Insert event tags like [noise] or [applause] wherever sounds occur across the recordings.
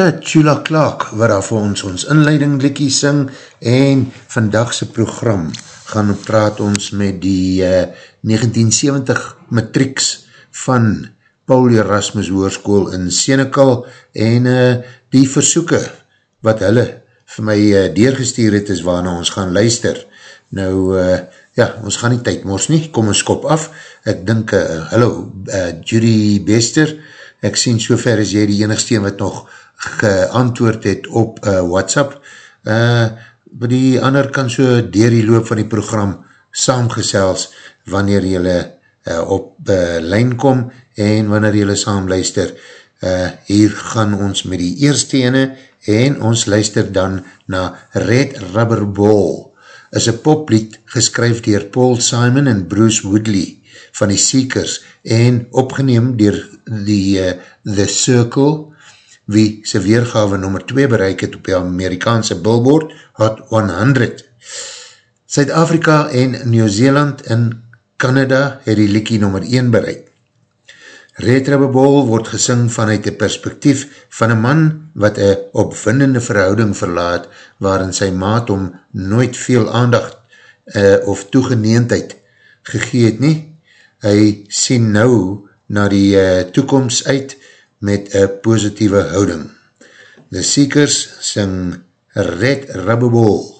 Petula Clark, waar daar vir ons ons inleiding likkie sing, en vandagse program gaan praat ons met die uh, 1970 matrieks van Paul Erasmus Hoorskool in Senekal, en uh, die versoeken wat hulle vir my uh, deurgestuur het is waarna ons gaan luister. Nou, uh, ja, ons gaan nie tyd mors nie, kom ons kop af. Ek dink, uh, hallo, uh, Judy Bester, ek sien so ver as jy die enigste wat nog geantwoord het op uh, WhatsApp. Uh, die ander kan so dier die loop van die program saamgesels wanneer jylle uh, op uh, lijn kom en wanneer jylle saam luister. Uh, hier gaan ons met die eerste ene en ons luister dan na Red Rubber Ball is een poplied geskryf dier Paul Simon en Bruce Woodley van die Seekers en opgeneem dier die uh, The Circle wie sy weergave nummer 2 bereik het op die Amerikaanse billboard Hot 100. Suid-Afrika en Nieuw-Zeeland en Canada het die liekie nummer 1 bereik. Retrabebol word gesing vanuit die perspektief van een man wat een opwindende verhouding verlaat waarin sy maat om nooit veel aandacht uh, of toegeneendheid gegeet nie. Hy sien nou na die uh, toekomst uit met een positieve houding. The Seekers sing Red Rubber Ball.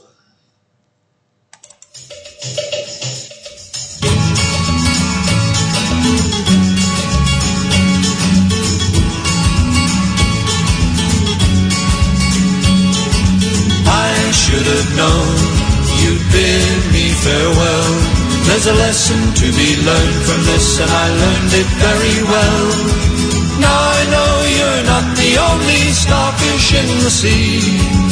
I should have known you'd bid me farewell. There's a lesson to be learned from this, and I learned it very well. Now I know you're not the only starfish in the sea.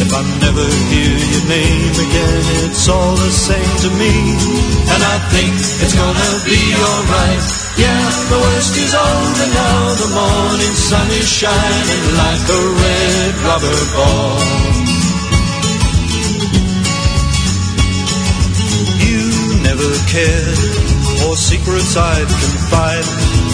If I never hear your name again, it's all the same to me. And I think it's gonna be alright. Yeah, the worst is over now. The morning sun is shining like a red rubber ball. You never cared for secrets I'd confide.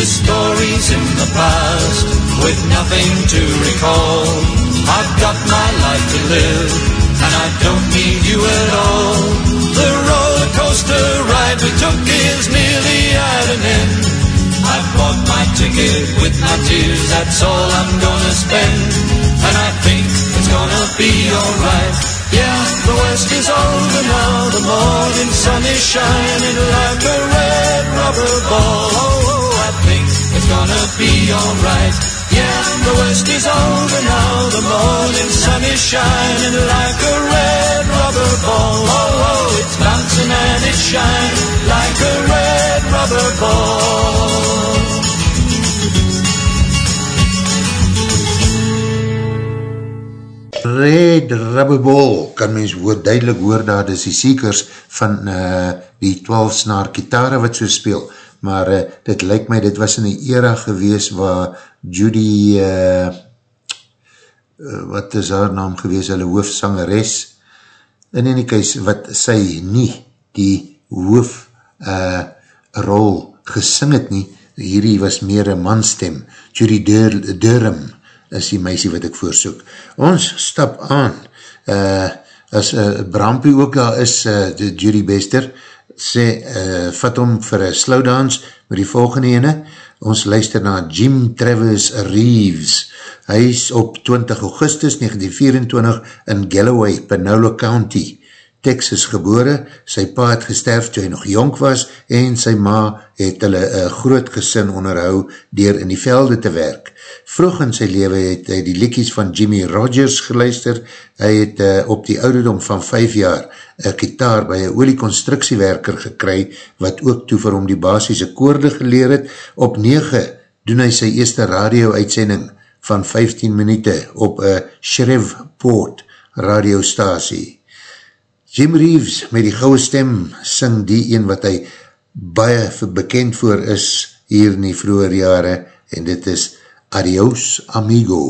The stories in the past with nothing to recall. I've got my life to live and I don't need you at all. The roller coaster ride we took is nearly at an end. I've bought my ticket with my tears, that's all I'm gonna spend. And I think it's gonna be alright. Yeah, the west is over now, the morning sun is shining like a red rubber ball. Oh, oh, I think it's gonna be alright. Yeah, the worst is over now, the morning sun is shining like a red rubber ball. Oh, oh, it's bouncing and it's shining like a red rubber ball. Red Rubber Ball, kan mens woord duidelik hoor daar, dis die seekers van uh, die 12 snaar kitare wat so speel, maar uh, dit lyk my, dit was in die era gewees waar Judy, uh, uh, wat is haar naam gewees, hulle hoofdsangeres, in die kies, wat sy nie die hoof uh, rol gesing het nie, hierdie was meer een manstem, Judy Durham, is die meisie wat ek voorsoek. Ons stap aan, uh, as uh, Brampie ook daar is, uh, die Judy Bester, sê, uh, vat om vir een slowdance met die volgende ene, ons luister na Jim Travis Reeves, hy is op 20 augustus 1924 in Galloway, Panola County, Texas gebore, sy pa het gesterf toe hy nog jonk was en sy ma het hulle een groot gesin onderhou dier in die velde te werk. Vroeg in sy leven het hy die likies van Jimmy Rogers geluister, hy het uh, op die ouderdom van 5 jaar een kitaar by een olieconstructiewerker gekry, wat ook toe vir hom die basis koorde geleer het. Op 9 doen hy sy eerste radio-uitsending van 15 minuut op een Shreveport radiostasie. Jim Reeves met die gouwe stem sing die een wat hy baie bekend voor is hier in die vroeger jare en dit is Adios Amigo.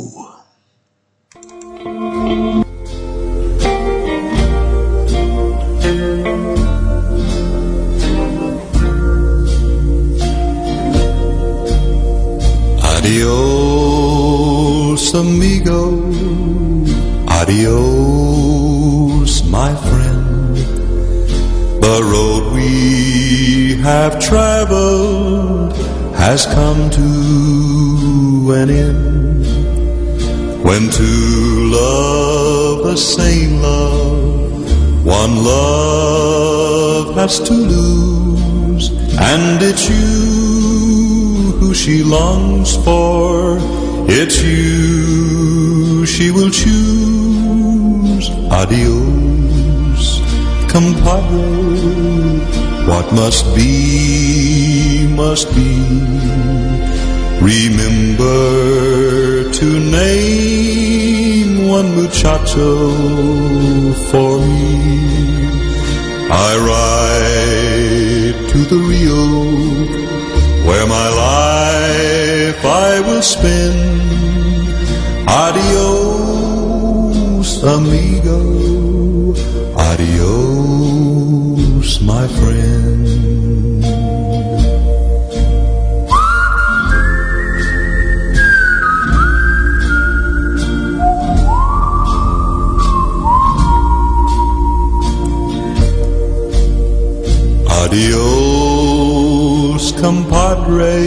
Adios, amigo. Adios, The road we have traveled has come to an end. When two love the same love, one love has to lose, and it's you who she longs for. It's you she will choose. Adios, compadre. What must be, must be. Remember to name one muchacho for me. I ride to the Rio where my life I will spend. Adios, compadre.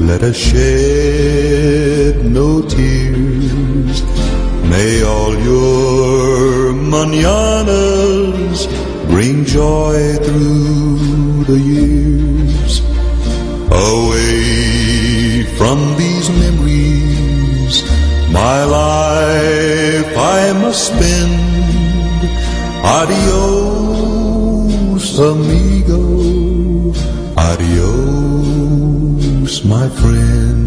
Let us shed no tears. May all your mananas bring joy through the years. Away from these memories, my life I must spend. Adios, amigo. Adios, my friend.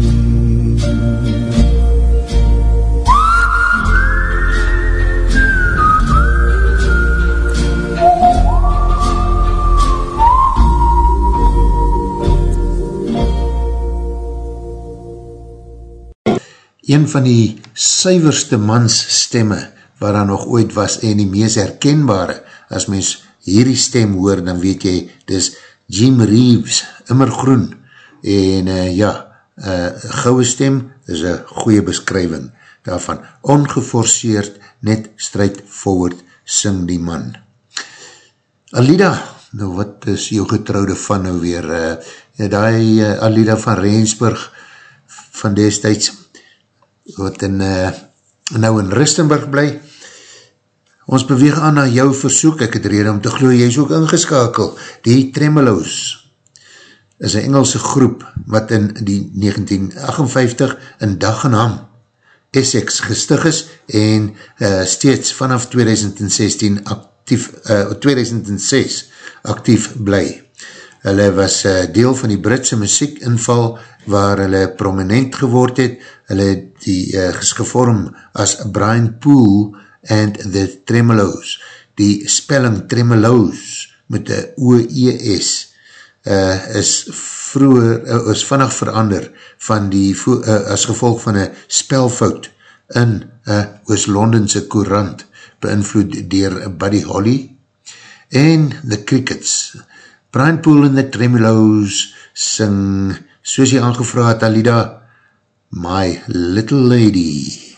Een van die syverste mans stemme waar daar nog ooit was en die mees herkenbare, as mens hierdie stem hoor, dan weet jy, dis Jim Reeves, immer groen, en uh, ja, uh, gouwe stem is een goeie beskrywing daarvan, ongeforceerd, net straight forward, sing die man. Alida, nou wat is jou getrouwde van nou weer, uh, die uh, Alida van Rensburg, van destijds, wat in, uh, nou in Ristenburg bly, ons beweeg aan na jou versoek, ek het reden om te glo, jy is ook ingeskakel, die Tremeloos, is een Engelse groep, wat in die 1958 in Dagenham, Essex gestig is, en uh, steeds vanaf 2016 actief, uh, 2006 actief bly. Hulle was uh, deel van die Britse muziek inval waar hulle prominent geword het, hulle die uh, gesgevorm as Brian Poole and the Tremolos, die spelling Tremolos met die O-E-S uh, is vroeger, uh, is vannig verander van die, uh, as gevolg van een spelfout in uh, Oost-Londense courant beïnvloed dier Buddy Holly en The Crickets. Brian Poole en The Tremolos sing, soos jy aangevraag het, Alida, My Little Lady.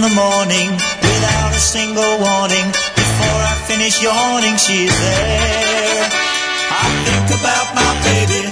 In the morning without a single warning. Before I finish yawning, she's there. I think about my baby,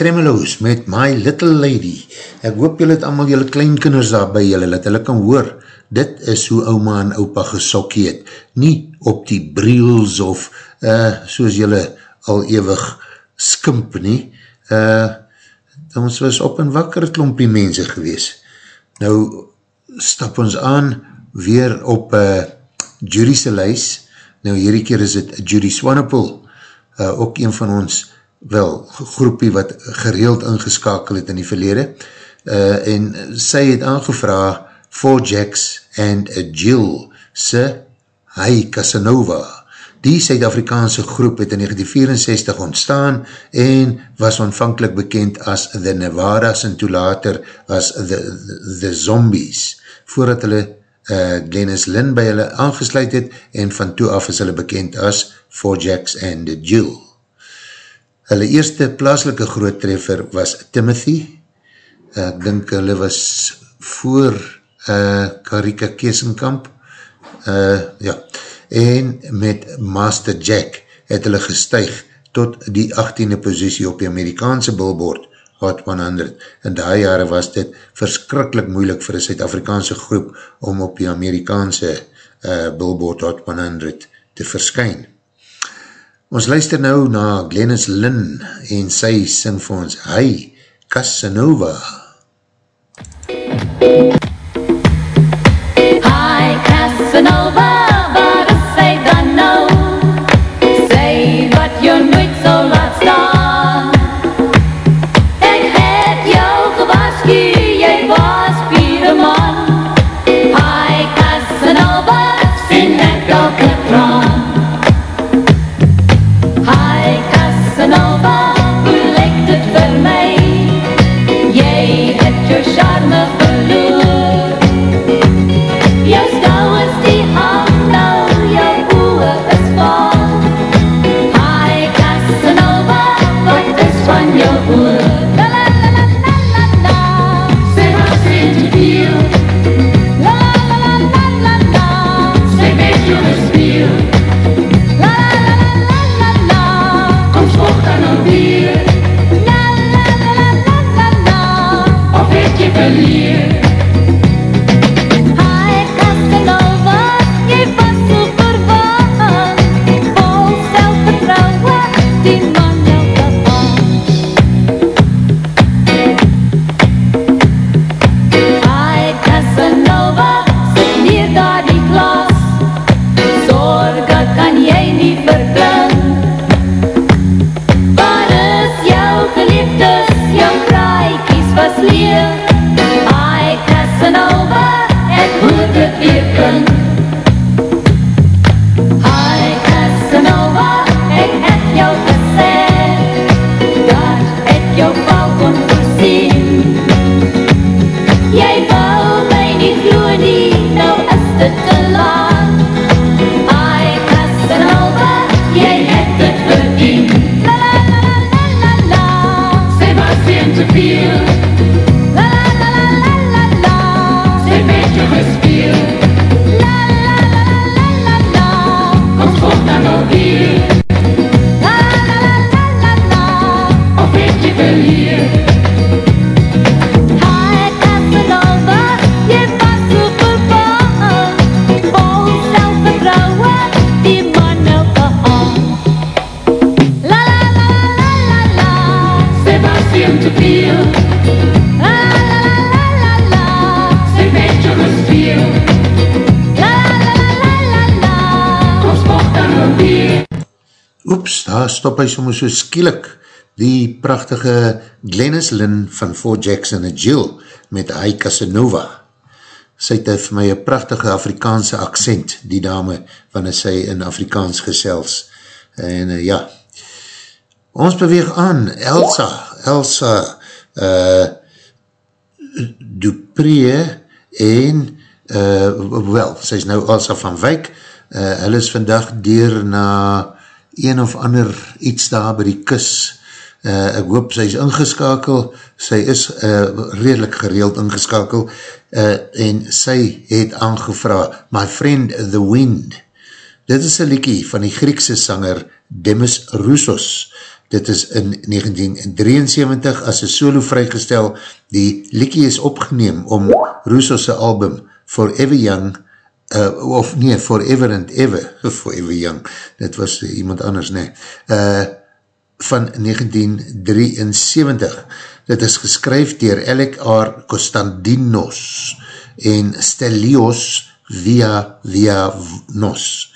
Die Tremolos met My Little Lady. Ek hoop julle het allemaal julle kleinkinders daar by julle, dat hulle kan hoor, dit is hoe oma en opa gesokkie het. Nie op die briels of uh, soos julle al ewig skimp nie. Uh, ons was op een wakker klompie mense gewees. Nou stap ons aan weer op uh, Judy'se lys. Nou hierdie keer is het Judy Swanepoel, uh, ook een van ons wel, groepie wat gereeld ingeskakel het in die verlede, uh, en sy het aangevra Four Jacks and a Jill se Hi Casanova. Die Suid-Afrikaanse groep het in 1964 ontstaan en was aanvankelijk bekend as The Nevadas en toe later as The, the, the Zombies, voordat hulle uh, Glennis Lynn by hulle aangesluit het en van toe af is hulle bekend as Four Jacks and a Jill. Hulle eerste plaaslike groot treffer was Timothy. Ek dink hulle was voor uh, Karika Keesenkamp. Uh, ja. En met Master Jack het hulle gestuig tot die 18e positie op die Amerikaanse billboard Hot 100. In die jare was dit verskrikkelijk moeilik vir een Suid-Afrikaanse groep om op die Amerikaanse uh, billboard Hot 100 te verskyn. Ons luister nou na Glennis Lynn en sy sing vir ons Hi Casanova. Hi, stop hy soms so skielik die prachtige Glennis Lynn van Fort Jackson en Jill met Hy Casanova. Sy het vir my een prachtige Afrikaanse accent, die dame, wanneer sy in Afrikaans gesels. En uh, ja, ons beweeg aan, Elsa, Elsa uh, Dupree en uh, wel, sy is nou Elsa van Wyk, uh, hulle is vandag dier na een of ander iets daar by die kus, uh, ek hoop sy is ingeskakel, sy is uh, redelijk gereeld ingeskakel, uh, en sy het aangevra, My Friend the Wind, dit is een liekie van die Griekse sanger Demis Roussos, dit is in 1973 as een solo vrygestel, die liekie is opgeneem om Roussos' album Forever Young, uh, of nee, Forever and Ever, [laughs] Forever Young, dit was iemand anders, nee, uh, van 1973. Dit is geskryf dier Alec R. Constantinos en Stelios Via Via Nos,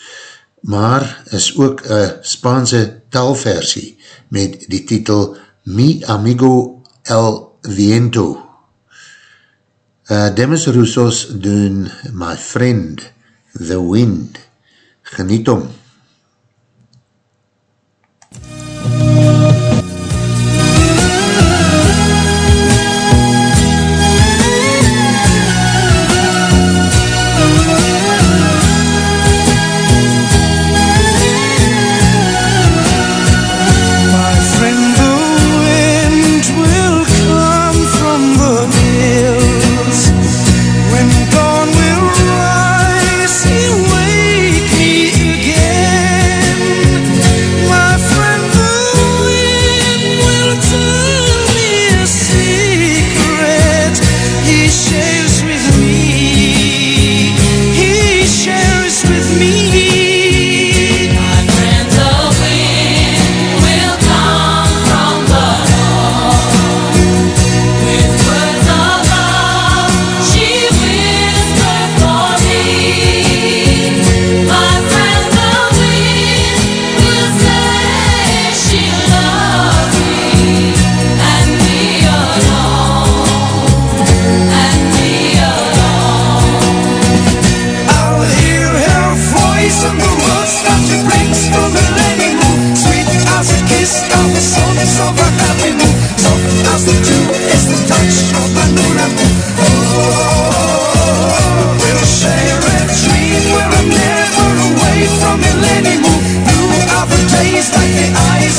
maar is ook een Spaanse taalversie met die titel Mi Amigo El Viento. Uh, Demis Roussos doen My Friend The Wind. Geniet om. My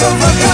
eyes of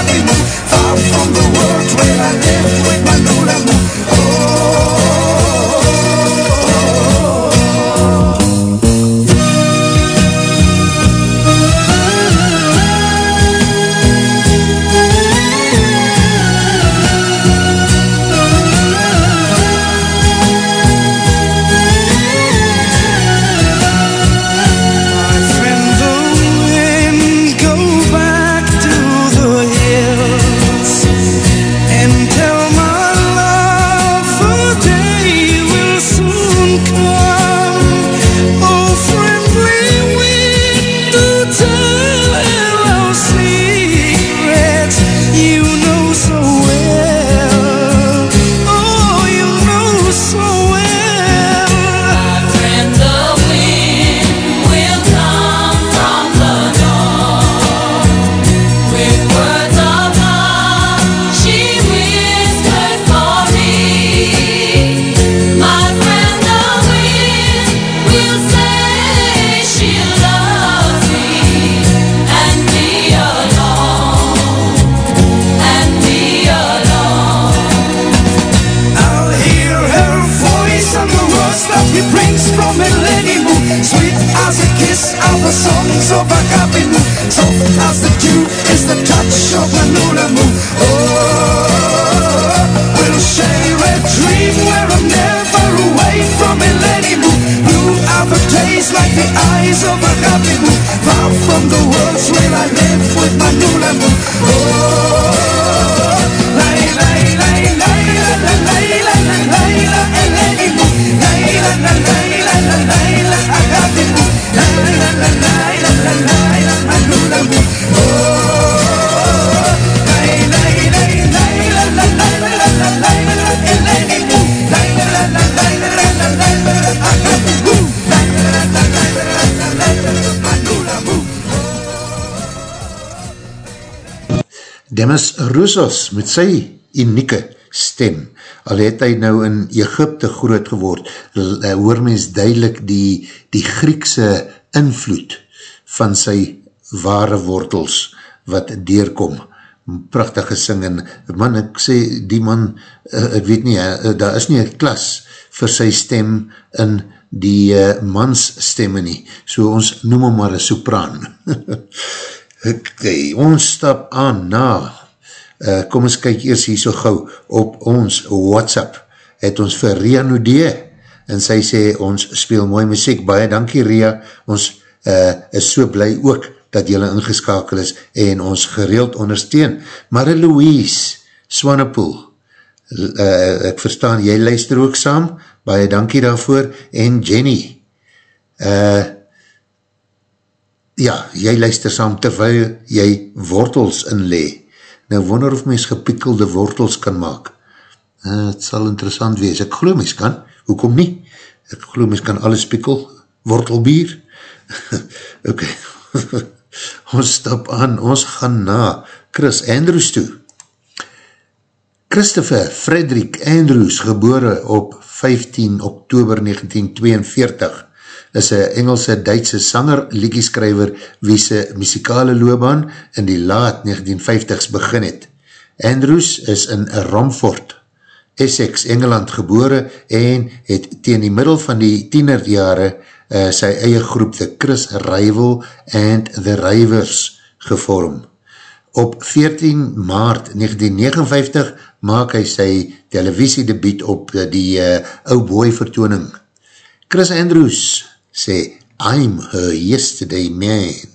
Roussos met sy unieke stem. Al het hy nou in Egypte groot geword, eh, hoor mens duidelik die, die Griekse invloed van sy ware wortels wat deurkom. Prachtige sing en man, ek sê die man, uh, ek weet nie, uh, daar is nie een klas vir sy stem in die mans stemme nie. So ons noem hom maar een sopraan. [laughs] Ok, ons stap aan na, uh, kom ons kyk eers hier so gauw op ons WhatsApp, het ons vir Ria Nudee, en sy sê, ons speel mooi muziek, baie dankie Ria, ons uh, is so bly ook, dat jylle ingeskakel is, en ons gereeld ondersteun. Marie-Louise Swanepoel, uh, ek verstaan, jy luister ook saam, baie dankie daarvoor, en Jenny, uh, ja, jy luister saam terwyl jy wortels inlee. Nou wonder of mens gepikkelde wortels kan maak. Uh, het sal interessant wees. Ek geloof mens kan, hoekom nie? Ek geloof mens kan alles pikkel, wortelbier. [laughs] ok, [laughs] ons stap aan, ons gaan na Chris Andrews toe. Christopher Frederick Andrews, gebore op 15 oktober 1942, is een Engelse Duitse sanger, liedjeskrywer, wie sy muzikale loopbaan in die laat 1950s begin het. Andrews is in Romford, Essex, Engeland gebore en het teen die middel van die tienerjare uh, sy eie groep, The Chris Rival and The Rivers, gevorm. Op 14 maart 1959 maak hy sy televisiedebiet op die uh, ou boy vertooning. Chris Andrews sê, I'm her yesterday man.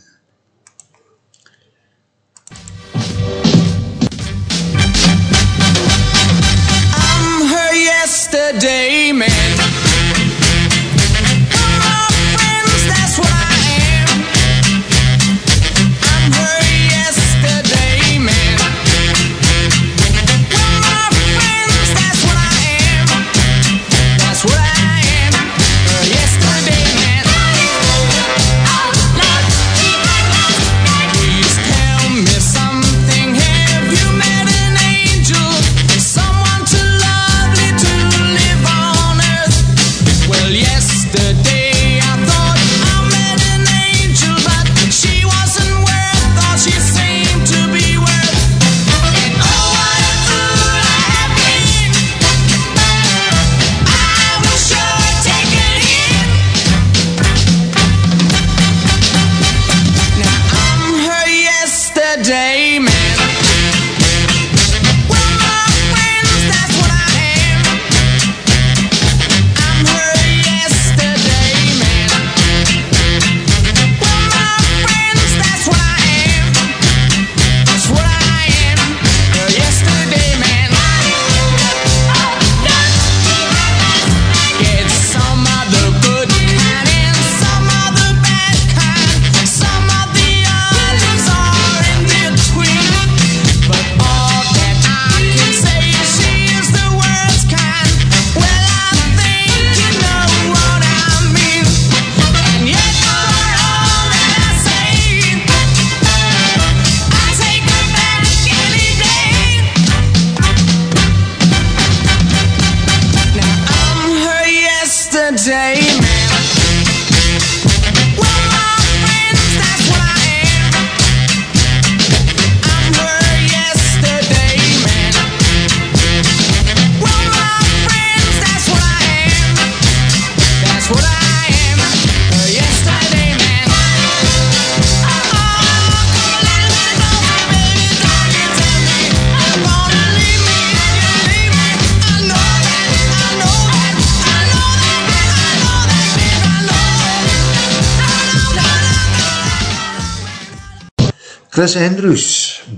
Chris Andrews,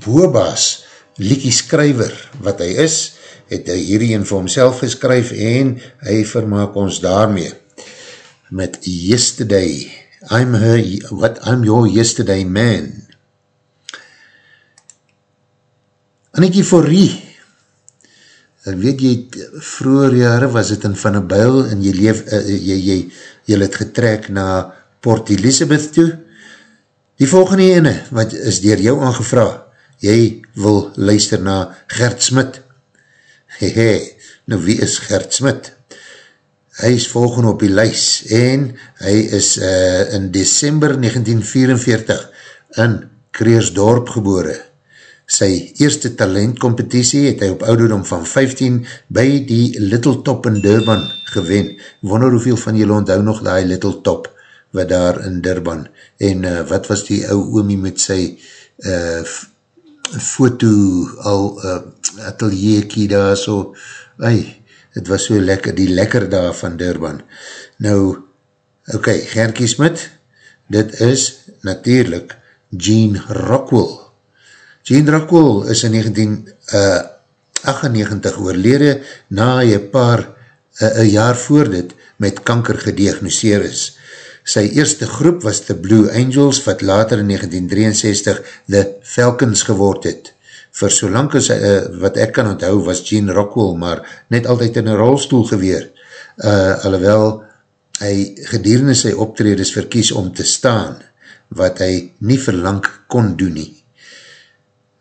Boobas, liekie skryver wat hy is, het hy hierdie in vir homself geskryf en hy vermaak ons daarmee met Yesterday, I'm her, what, I'm your yesterday man. Annekie Forrie, ek weet jy, vroeger jare was het in Van een Bijl en jy, leef, uh, jy, jy, jy het getrek na Port Elizabeth toe. Die volgende ene, wat is dier jou aangevra, jy wil luister na Gert Smit. Hehe, nou wie is Gert Smit? hy is volgende op die lys en hy is uh, in December 1944 in Kreersdorp gebore. Sy eerste talentcompetitie het hy op ouderdom van 15 by die Little Top in Durban gewen. Wonder hoeveel van julle onthou nog die Little Top wat daar in Durban en uh, wat was die ou oomie met sy uh, foto al uh, atelierkie daar so, ei, het was so lekker, die lekker daar van Durban. Nou, ok, Gerkie Smit, dit is natuurlijk Gene Rockwell. Gene Rockwell is in 1998 uh, oorlede na een paar, een jaar voor dit met kanker gediagnoseer is. Sy eerste groep was The Blue Angels, wat later in 1963 The Falcons geword het vir so lang as uh, wat ek kan onthou was Gene Rockwell, maar net altyd in een rolstoel geweer, uh, alhoewel hy gedurende sy optredes verkies om te staan, wat hy nie verlang kon doen nie.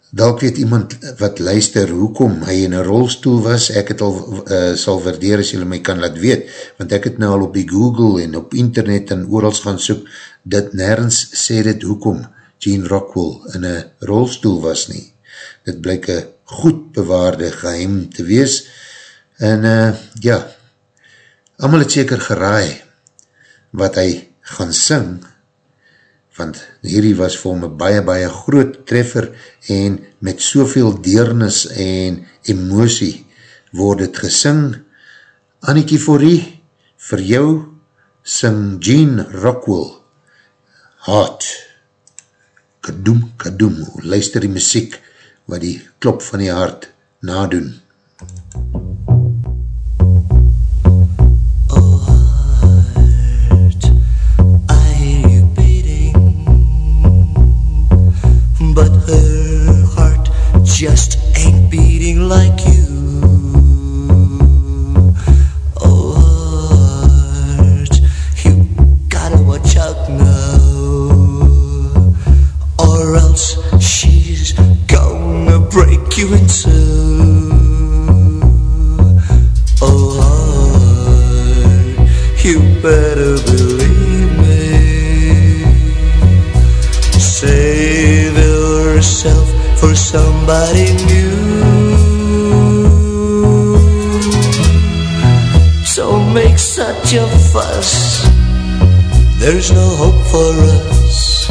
Dalk weet iemand wat luister hoekom hy in een rolstoel was, ek het al uh, sal waardeer as julle my kan laat weet, want ek het nou al op die Google en op internet en oorals gaan soek, dat nergens sê dit hoekom Gene Rockwell in een rolstoel was nie. Dit blyk een goed bewaarde geheim te wees, en uh, ja, allemaal het seker geraai, wat hy gaan sing, want hierdie was vir hom een baie, baie groot treffer, en met soveel deernis en emosie, word het gesing, Annikie Forrie, vir jou, sing Gene Rockwell, Hot, kadoem, kadoem, luister die muziek, wat die klop van die hart nadoen. Just ain't There's no hope for us.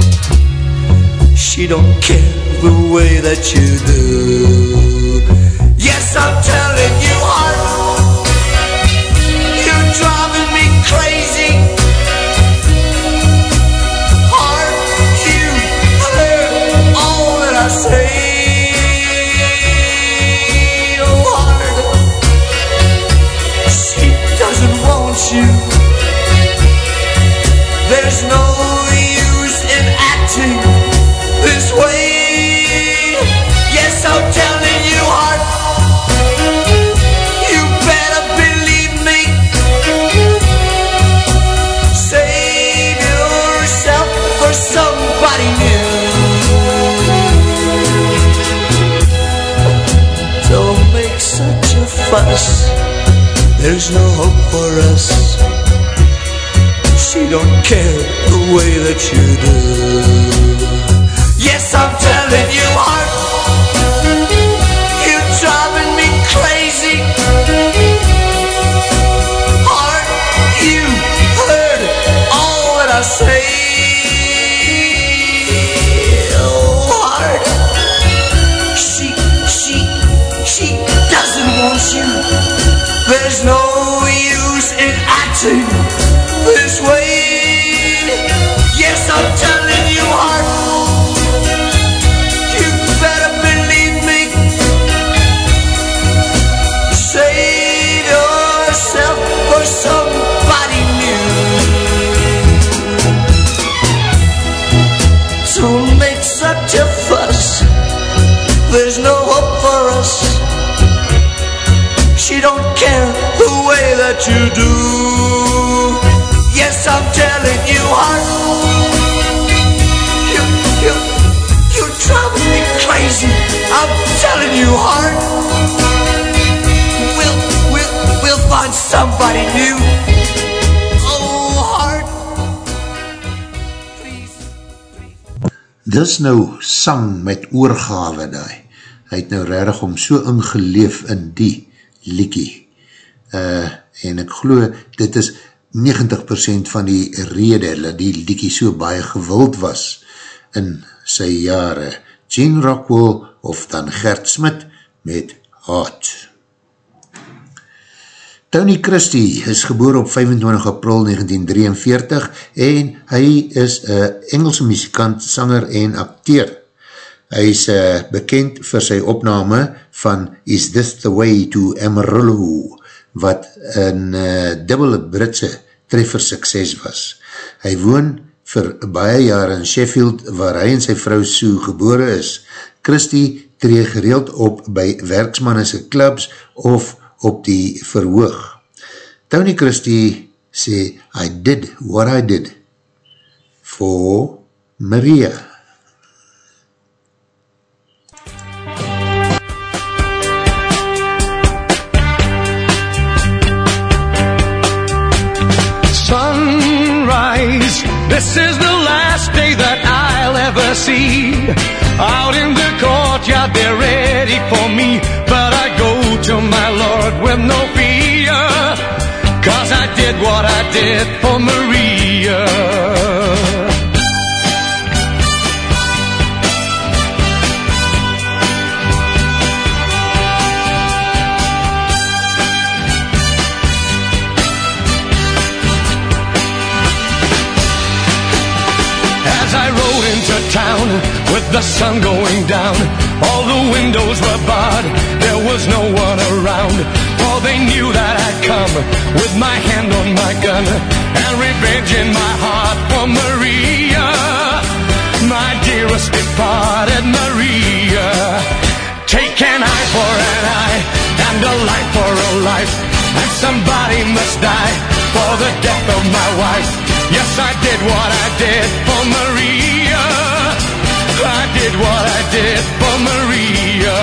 She don't care the way that you do. Yes, I'm telling you, There's no hope for us. She don't care the way that you do that you do. Yes, I'm telling you, heart. You, you, you drive me crazy. I'm telling you, heart. We'll, we'll, we'll find somebody new. Oh, heart. Please, please. Dis nou sang met oorgave daai. Hy het nou rarig om so ingeleef in die liekie. Uh, glo, dit is 90% van die rede dat die liekie so baie gewild was in sy jare. Gene Rockwell of dan Gert Smit met Hot. Tony Christie is geboor op 25 april 1943 en hy is een Engelse muzikant, sanger en acteur. Hy is uh, bekend vir sy opname van Is This The Way to Amarillo, wat een uh, dubbele Britse treffer sukses was. Hy woon vir baie jaar in Sheffield, waar hy en sy vrou Sue gebore is. Christie tree gereeld op by werksmannese clubs of op die verhoog. Tony Christie sê, I did what I did for Maria. sunrise. This is the last day that I'll ever see. Out in the courtyard, they're ready for me. But I go to my Lord with no fear. Cause I did what I did for Maria. The sun going down, all the windows were barred, there was no one around. For they knew that I'd come with my hand on my gun and revenge in my heart for Maria, my dearest departed Maria. Take an eye for an eye and a life for a life, and somebody must die for the death of my wife. Yes, I did what I did for Maria. Did what I did for Maria.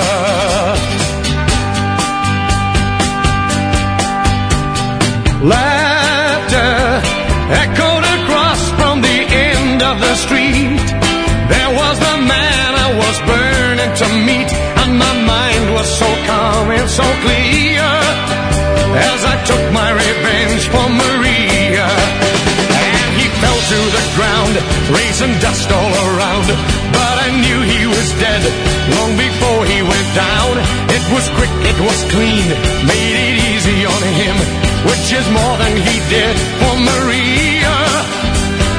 Laughter echoed across from the end of the street. There was the man I was burning to meet, and my mind was so calm and so clear as I took my revenge for Maria. And he fell to the ground, raising dust all around. But knew he was dead long before he went down. It was quick, it was clean, made it easy on him, which is more than he did for Maria.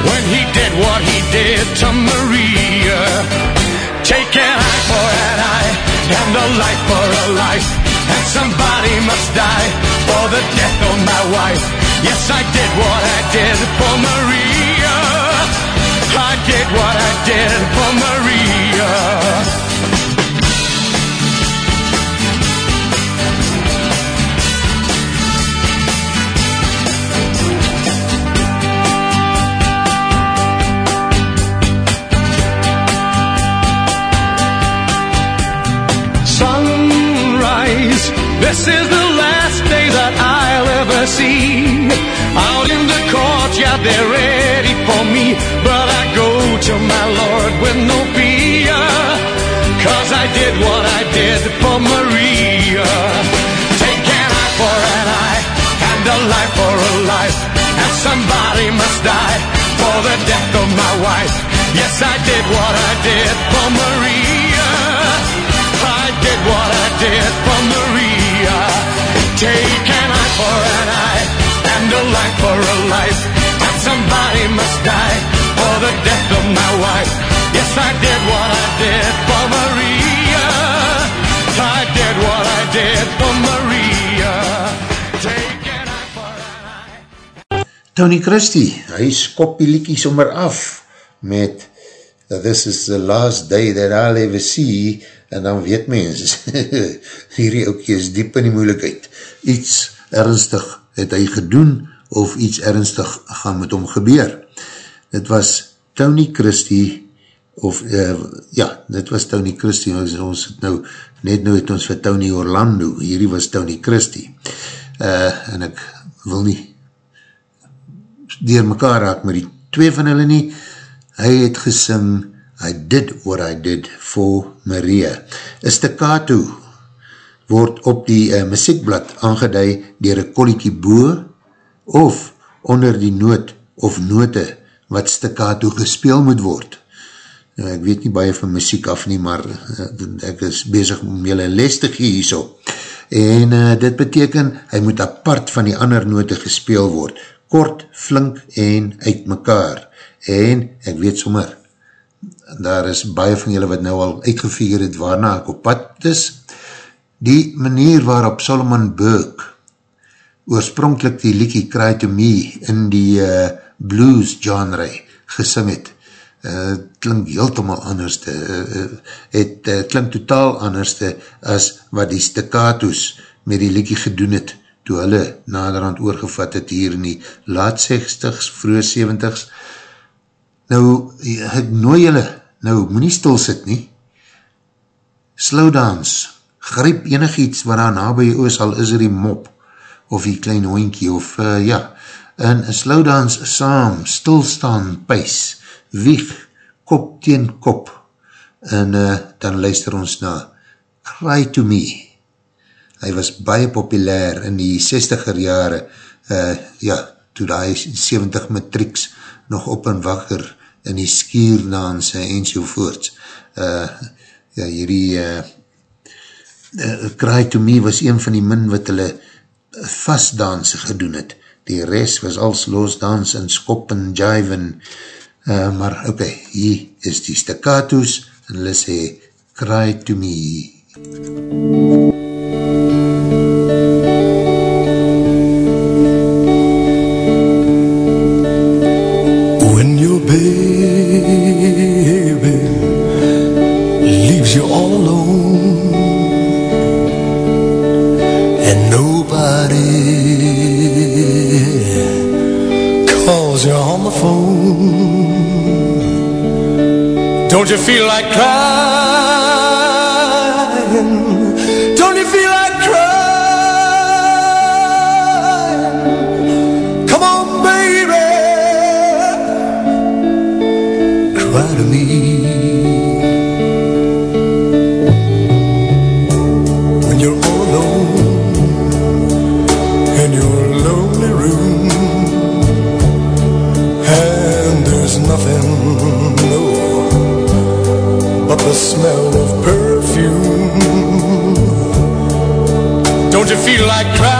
When he did what he did to Maria. Take an eye for an eye, and a life for a life. And somebody must die for the death of my wife. Yes, I did what I did for Maria. Did what I did for Maria. sunrise. This is the last day that I'll ever see. Out in the courtyard, they're ready for me. To my Lord with no fear. Cause I did what I did for Maria. Take an eye for an eye, and a life for a life. And somebody must die for the death of my wife. Yes, I did what I did for Maria. I did what I did for Maria. Take an eye for an eye and a life for a life. Tony Christie, hy skop die liekie sommer af met This is the last day that I'll ever see en dan weet mens, [laughs] hierdie ookie is diep in die moeilikheid. Iets ernstig het hy gedoen of iets ernstig gaan met hom gebeur. Dit was Tony Christie of uh, ja, dit was Tony Christie ons, ons het nou, net nou het ons vir Tony Orlando, hierdie was Tony Christie uh, en ek wil nie dier mekaar raak met die twee van hulle nie, hy het gesing I did what I did for Maria. Een staccato word op die uh, muziekblad aangeduid dier een kolliekie boe of onder die noot of note wat staccato gespeel moet word. Nou, ek weet nie baie van muziek af nie, maar uh, ek is bezig om julle les te gee hier so. En uh, dit beteken, hy moet apart van die ander note gespeel word. Kort, flink en uit mekaar. En ek weet sommer, daar is baie van julle wat nou al uitgevier het waarna ek op pad is. Die manier waarop Solomon Burke oorspronkelijk die liekie Cry to Me in die uh, blues genre gesing het, uh, klink heeltemaal anderste, uh, het uh, klink totaal anderste as wat die staccato's met die liekie gedoen het, toe hulle naderhand oorgevat het hier in die laat 60s, vroeg 70s. Nou, ek nooi julle, nou, moet nie stil sit nie, slow dance, grijp enig iets waar aan na by jou is, al is er die mop, of die klein hoinkie, of uh, ja, en slowdance saam, stilstaan, pijs, wieg, kop teen kop, en uh, dan luister ons na Cry to Me. Hy was baie populair in die 60er jare, uh, ja, toe die 70 matrieks nog op en wakker in die skierdanse en sovoorts. Uh, ja, hierdie uh, uh, Cry to Me was een van die min wat hulle vastdanse gedoen het. Die rest was als losdans en skop en jiven. Uh, maar oké, okay, hier is die staccato's en hulle sê, cry to me. When you feel like crying? The smell of perfume. Don't you feel like crying?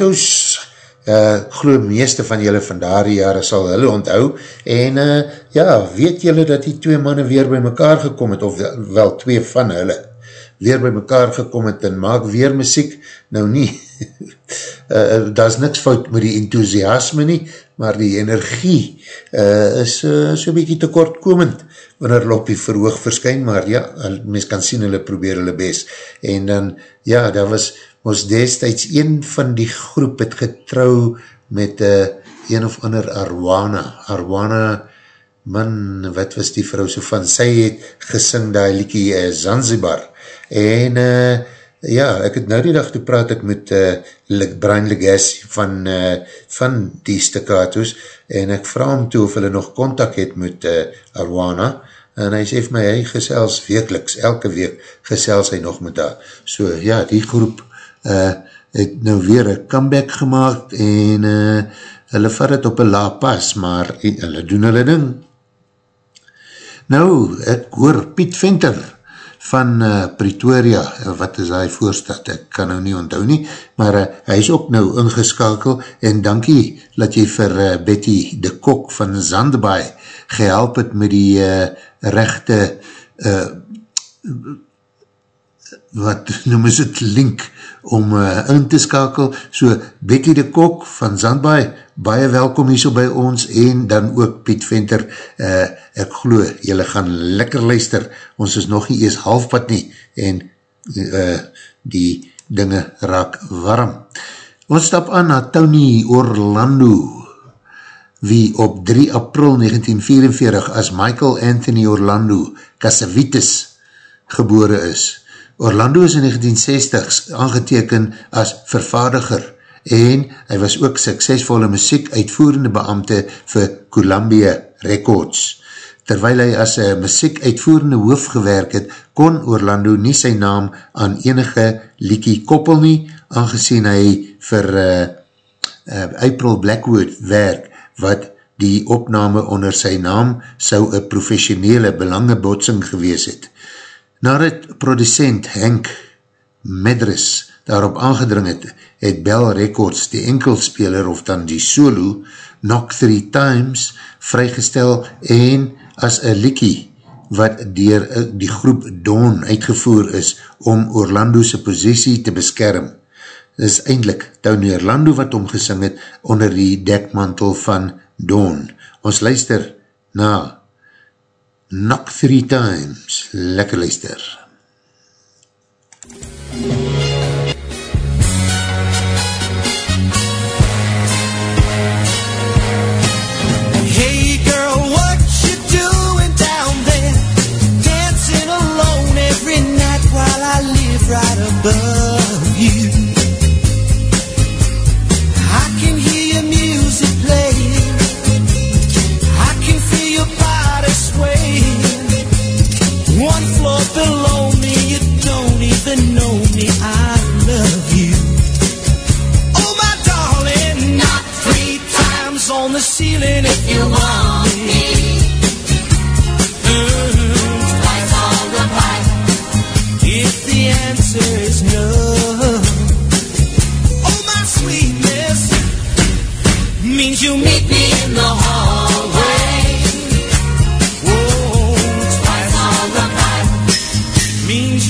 Staccatos, uh, geloof meeste van julle van daar jare sal hulle onthou, en uh, ja, weet julle dat die twee manne weer by mekaar gekom het, of wel twee van hulle, weer by mekaar gekom het, en maak weer muziek, nou nie, [laughs] uh, daar is niks fout met die enthousiasme nie, maar die energie uh, is uh, so'n bykie tekortkomend, wanneer hulle op die verhoog verskyn, maar ja, mens kan sien hulle probeer hulle best, en dan, ja, daar was, ons destijds een van die groep het getrou met uh, een of ander Arwana, Arwana, man, wat was die vrou so van, sy het gesing die liekie uh, Zanzibar, en uh, ja, ek het nou die dag toe praat ek met uh, Brian Legacy van, uh, van die staccatos, en ek vraag hom toe of hulle nog contact het met uh, Arwana, en hy sê vir my, hy gesels wekeliks, elke week gesels hy nog met haar. So ja, die groep uh, het nou weer een comeback gemaakt en uh, hulle vat het op een la pas, maar hulle doen hulle ding. Nou, ek hoor Piet Venter van uh, Pretoria, wat is hy voorstad, ek kan nou nie onthou nie, maar uh, hy is ook nou ingeskakel en dankie dat jy vir uh, Betty de Kok van Zandbaai gehelp het met die uh, rechte uh, wat [laughs] noem is het link om uh, in te skakel, so Betty de Kok van Zandbaai, baie welkom hier so by ons, en dan ook Piet Venter, uh, ek glo, jylle gaan lekker luister, ons is nog nie ees halfpad nie, en uh, die dinge raak warm. Ons stap aan na Tony Orlando, wie op 3 april 1944 as Michael Anthony Orlando Casavitis gebore is. Orlando is in 1960s aangeteken as vervaardiger en hy was ook suksesvolle muziek uitvoerende beambte vir Columbia Records. Terwyl hy as een muziek uitvoerende hoof gewerk het, kon Orlando nie sy naam aan enige liekie koppel nie, aangezien hy vir uh, uh, April Blackwood werk, wat die opname onder sy naam sou een professionele belangebotsing gewees het. Nadat producent Henk Medris daarop aangedring het, het Bell Records die enkelspeler of dan die solo Knock Three Times vrygestel en as een likkie wat dier eh, die groep Dawn uitgevoer is om Orlando'se posiesie te beskerm. Dit is eindelijk Tony Orlando wat omgesing het onder die dekmantel van Dawn. Ons luister na Knock Three Times. Lekker luister.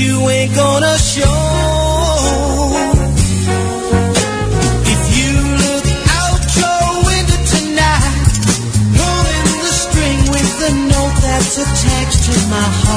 You ain't gonna show. Attached to my heart.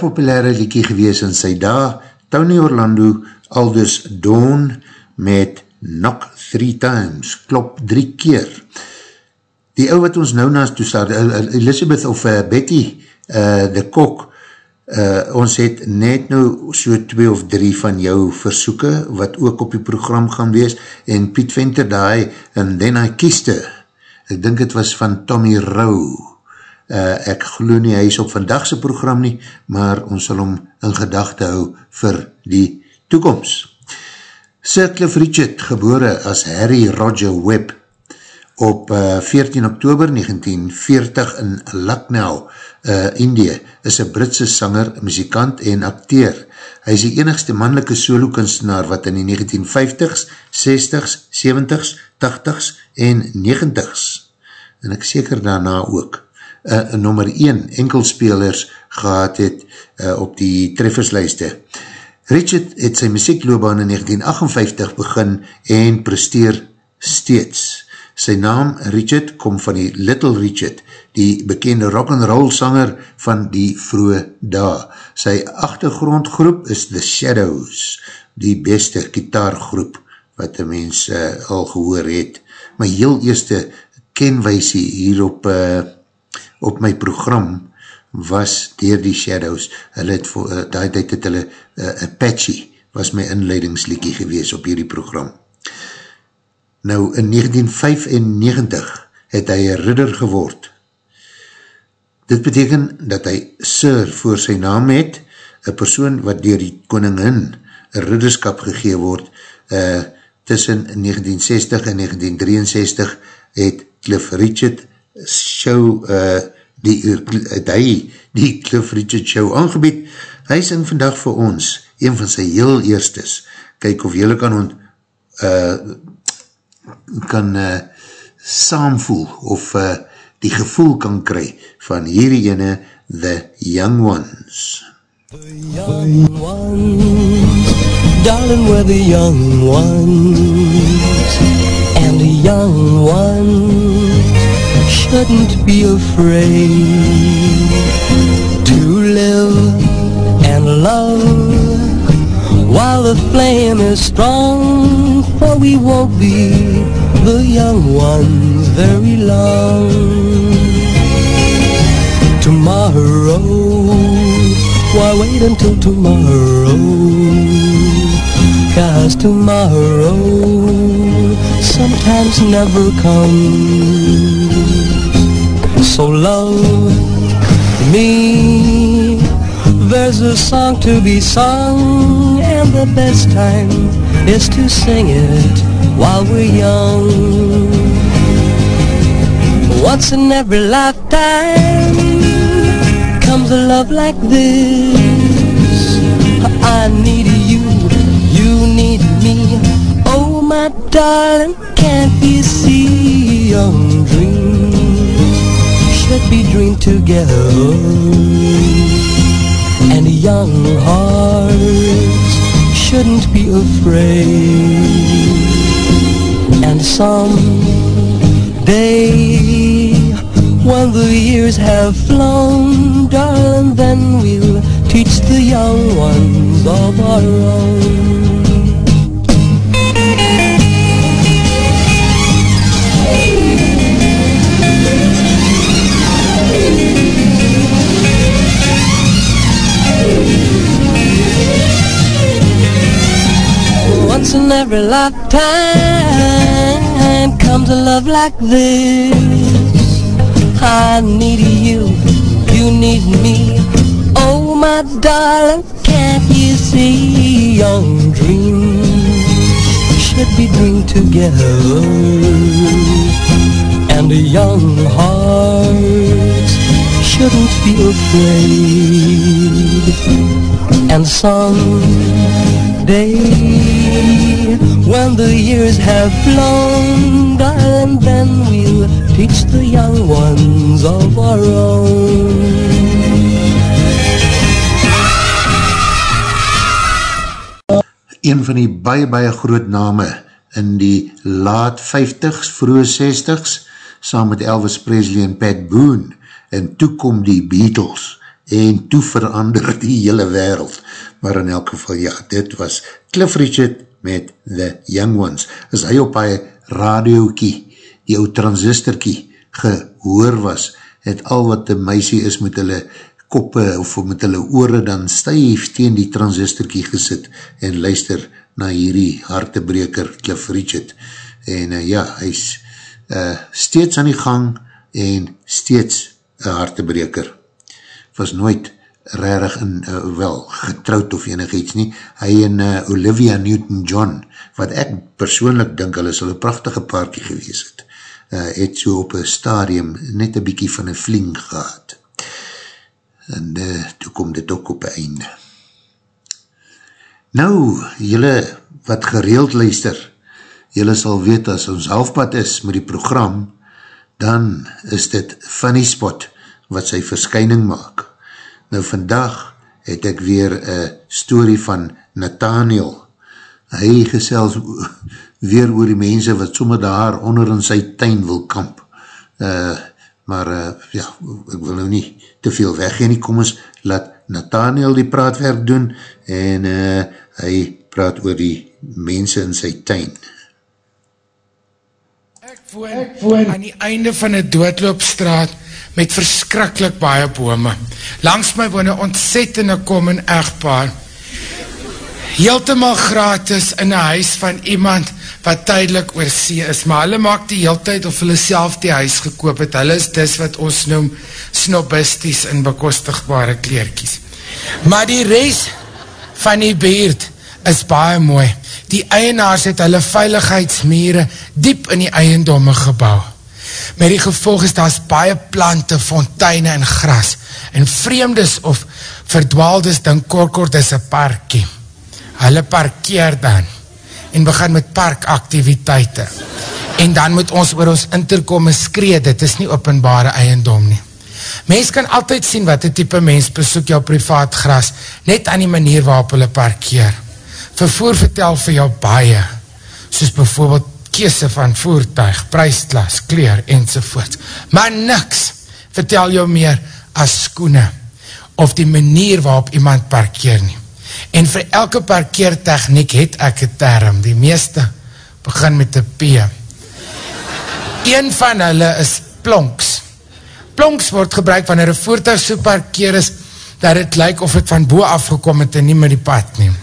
Populaire liekie gewees in sy dag, Tony Orlando, Aldous Dawn met Knock Three Times, klop drie keer. Die ou wat ons nou naast toestaat, Elizabeth of uh, Betty, uh, de kok, uh, ons het net nou so twee of drie van jou versoeken, wat ook op die program gaan wees, en Piet Venter daai, en then I kiste, ek dink het was van Tommy Rowe, uh, ek geloof nie, hy is op vandagse program nie, maar ons sal hom in gedachte hou vir die toekomst. Sir Cliff Richard, gebore as Harry Roger Webb, op uh, 14 oktober 1940 in Lucknow, uh, Indië, is een Britse sanger, muzikant en acteur. Hy is die enigste mannelike solo kunstenaar wat in die 1950s, 60s, 70s, 80s en 90s, en ek seker daarna ook, uh, nummer 1 enkelspelers gehad het uh, op die trefferslijste. Richard het sy muziekloobaan in 1958 begin en presteer steeds. Sy naam Richard kom van die Little Richard, die bekende rock'n'roll sanger van die vroege da. Sy achtergrondgroep is The Shadows, die beste kitaargroep wat die mens uh, al gehoor het. My heel eerste kenwijsie hier op, uh, op my program was dier die Shadows. Hulle het voor, uh, die tijd het hulle uh, Apache was my inleidingslikkie gewees op hierdie program. Nou, in 1995 het hy een ridder geword. Dit beteken dat hy Sir voor sy naam het, een persoon wat dier die koningin een ridderskap gegee word, uh, tussen 1960 en 1963 het Cliff Richard show, uh, die, het hy die Cliff Richard show aangebied. Hy sing vandag vir ons, een van sy heel eerstes, kyk of jylle kan ont, uh, kan uh, saamvoel of uh, die gevoel kan kry van hierdie ene The Young Ones. The young ones, darling, we're the young ones, and the young ones shouldn't be afraid to live and love while the flame is strong, for we won't be the young ones very long. Tomorrow, why wait until tomorrow? Cause tomorrow sometimes never comes. So love me there's a song to be sung And the best time is to sing it while we're young. Once in every lifetime Comes a love like this. I need you, you need me. Oh my darling, can't you see young dreams Should be dreamed together and young hearts shouldn't be afraid. And some day when the years have flown, darling, then we'll teach the young ones of our own. Once in every lifetime comes a love like this. I need you, you need me. Oh, my darling, can't you see young dreams should be dreamed together? And young hearts shouldn't be afraid. And someday, when the years have flown, darling, then we'll teach the young ones of our own. Een van die baie, baie groot name in die laat 50s, vroege 60s, saam met Elvis Presley en Pat Boone, en toe kom die Beatles, en toe verander die hele wereld. Maar in elk geval, ja, dit was Cliff Richard met The Young Ones. As hy op hy radiokie, die ou transistorkie, gehoor was, het al wat die meisie is met hulle koppe of met hulle oore dan stuif teen die transistorkie gesit en luister na hierdie hartebreker Cliff Richard. En uh, ja, hy is uh, steeds aan die gang en steeds een hartebreker. Was nooit rarig in, uh, wel, getrouwd of enig iets nie. Hy en uh, Olivia Newton-John, wat ek persoonlik dink, hulle sal een prachtige paarkie gewees het, uh, het so op een stadium net een bykie van een fling gehad. En uh, toe kom dit ook op een einde. Nou, jylle wat gereeld luister, jylle sal weet as ons halfpad is met die program, dan is dit Funny Spot wat sy verskyning maak. Nou vandag het ek weer een story van Nathaniel. Hy gesels weer oor die mense wat sommer daar onder in sy tuin wil kamp. Uh, maar uh, ja, ek wil nou nie te veel weggeen nie. Kom ons laat Nathaniel die praatwerk doen en uh, hy praat oor die mense in sy tuin. Ek woon, ek woon aan die einde van een doodloopstraat met verskrikkelijk baie bome. Langs my woon een ontzettende kom en echtpaar. Heeltemaal gratis in een huis van iemand wat tydelik oor see is, maar hulle maak die heel tyd of hulle self die huis gekoop het, hulle is dis wat ons noem snobisties en bekostigbare kleerkies. Maar die rest van die beerd is baie mooi. Die eienaars het hulle veiligheidsmere diep in die eiendomme gebouw. Met die gevolg is daar baie plante, fonteine en gras, en vreemdes of verdwaaldes dink korkort is een parkie. Hulle parkeer dan, en begin met parkaktiviteite. En dan moet ons oor ons interkomme skree, dit is nie openbare eiendom nie. Mens kan altyd sien wat die type mens besoek jou privaat gras, net aan die manier waarop hulle parkeer. Vervoer vertel vir jou baie, soos bijvoorbeeld kese van voertuig, prijsklas, kleer enzovoort. Maar niks vertel jou meer as skoene, of die manier waarop iemand parkeer nie. En vir elke parkeertechniek het ek een term, die meeste begin met een P. Een van hulle is plonks. Plonks word gebruik wanneer een voertuig so parkeer is, dat het lyk of het van boe afgekom het en nie met die pad neem.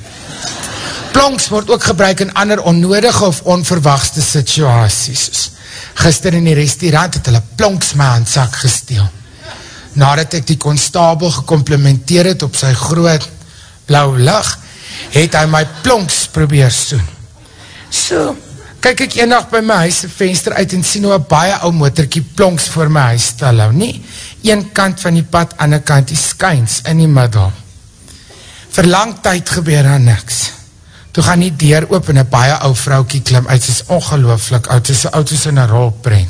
Plonks word ook gebruik in ander onnodige of onverwachte situaties. Gister in die restaurant het hulle plonks my handsak gesteel. Nadat ek die konstabel gekomplementeer het op sy groot blauw lig, het hy my plonks probeer soen. So, kyk ek een nacht by my huis venster uit en sien hoe een baie ou motorkie plonks voor my huis stel hou, nie een kant van die pad, ander kant die skyns in die middel. Vir lang tyd gebeur daar niks. Toe gaan die deur oop en een baie ou vrouwkie klim uit, sy is ongelooflik oud, sy is oud soos in een rol breng.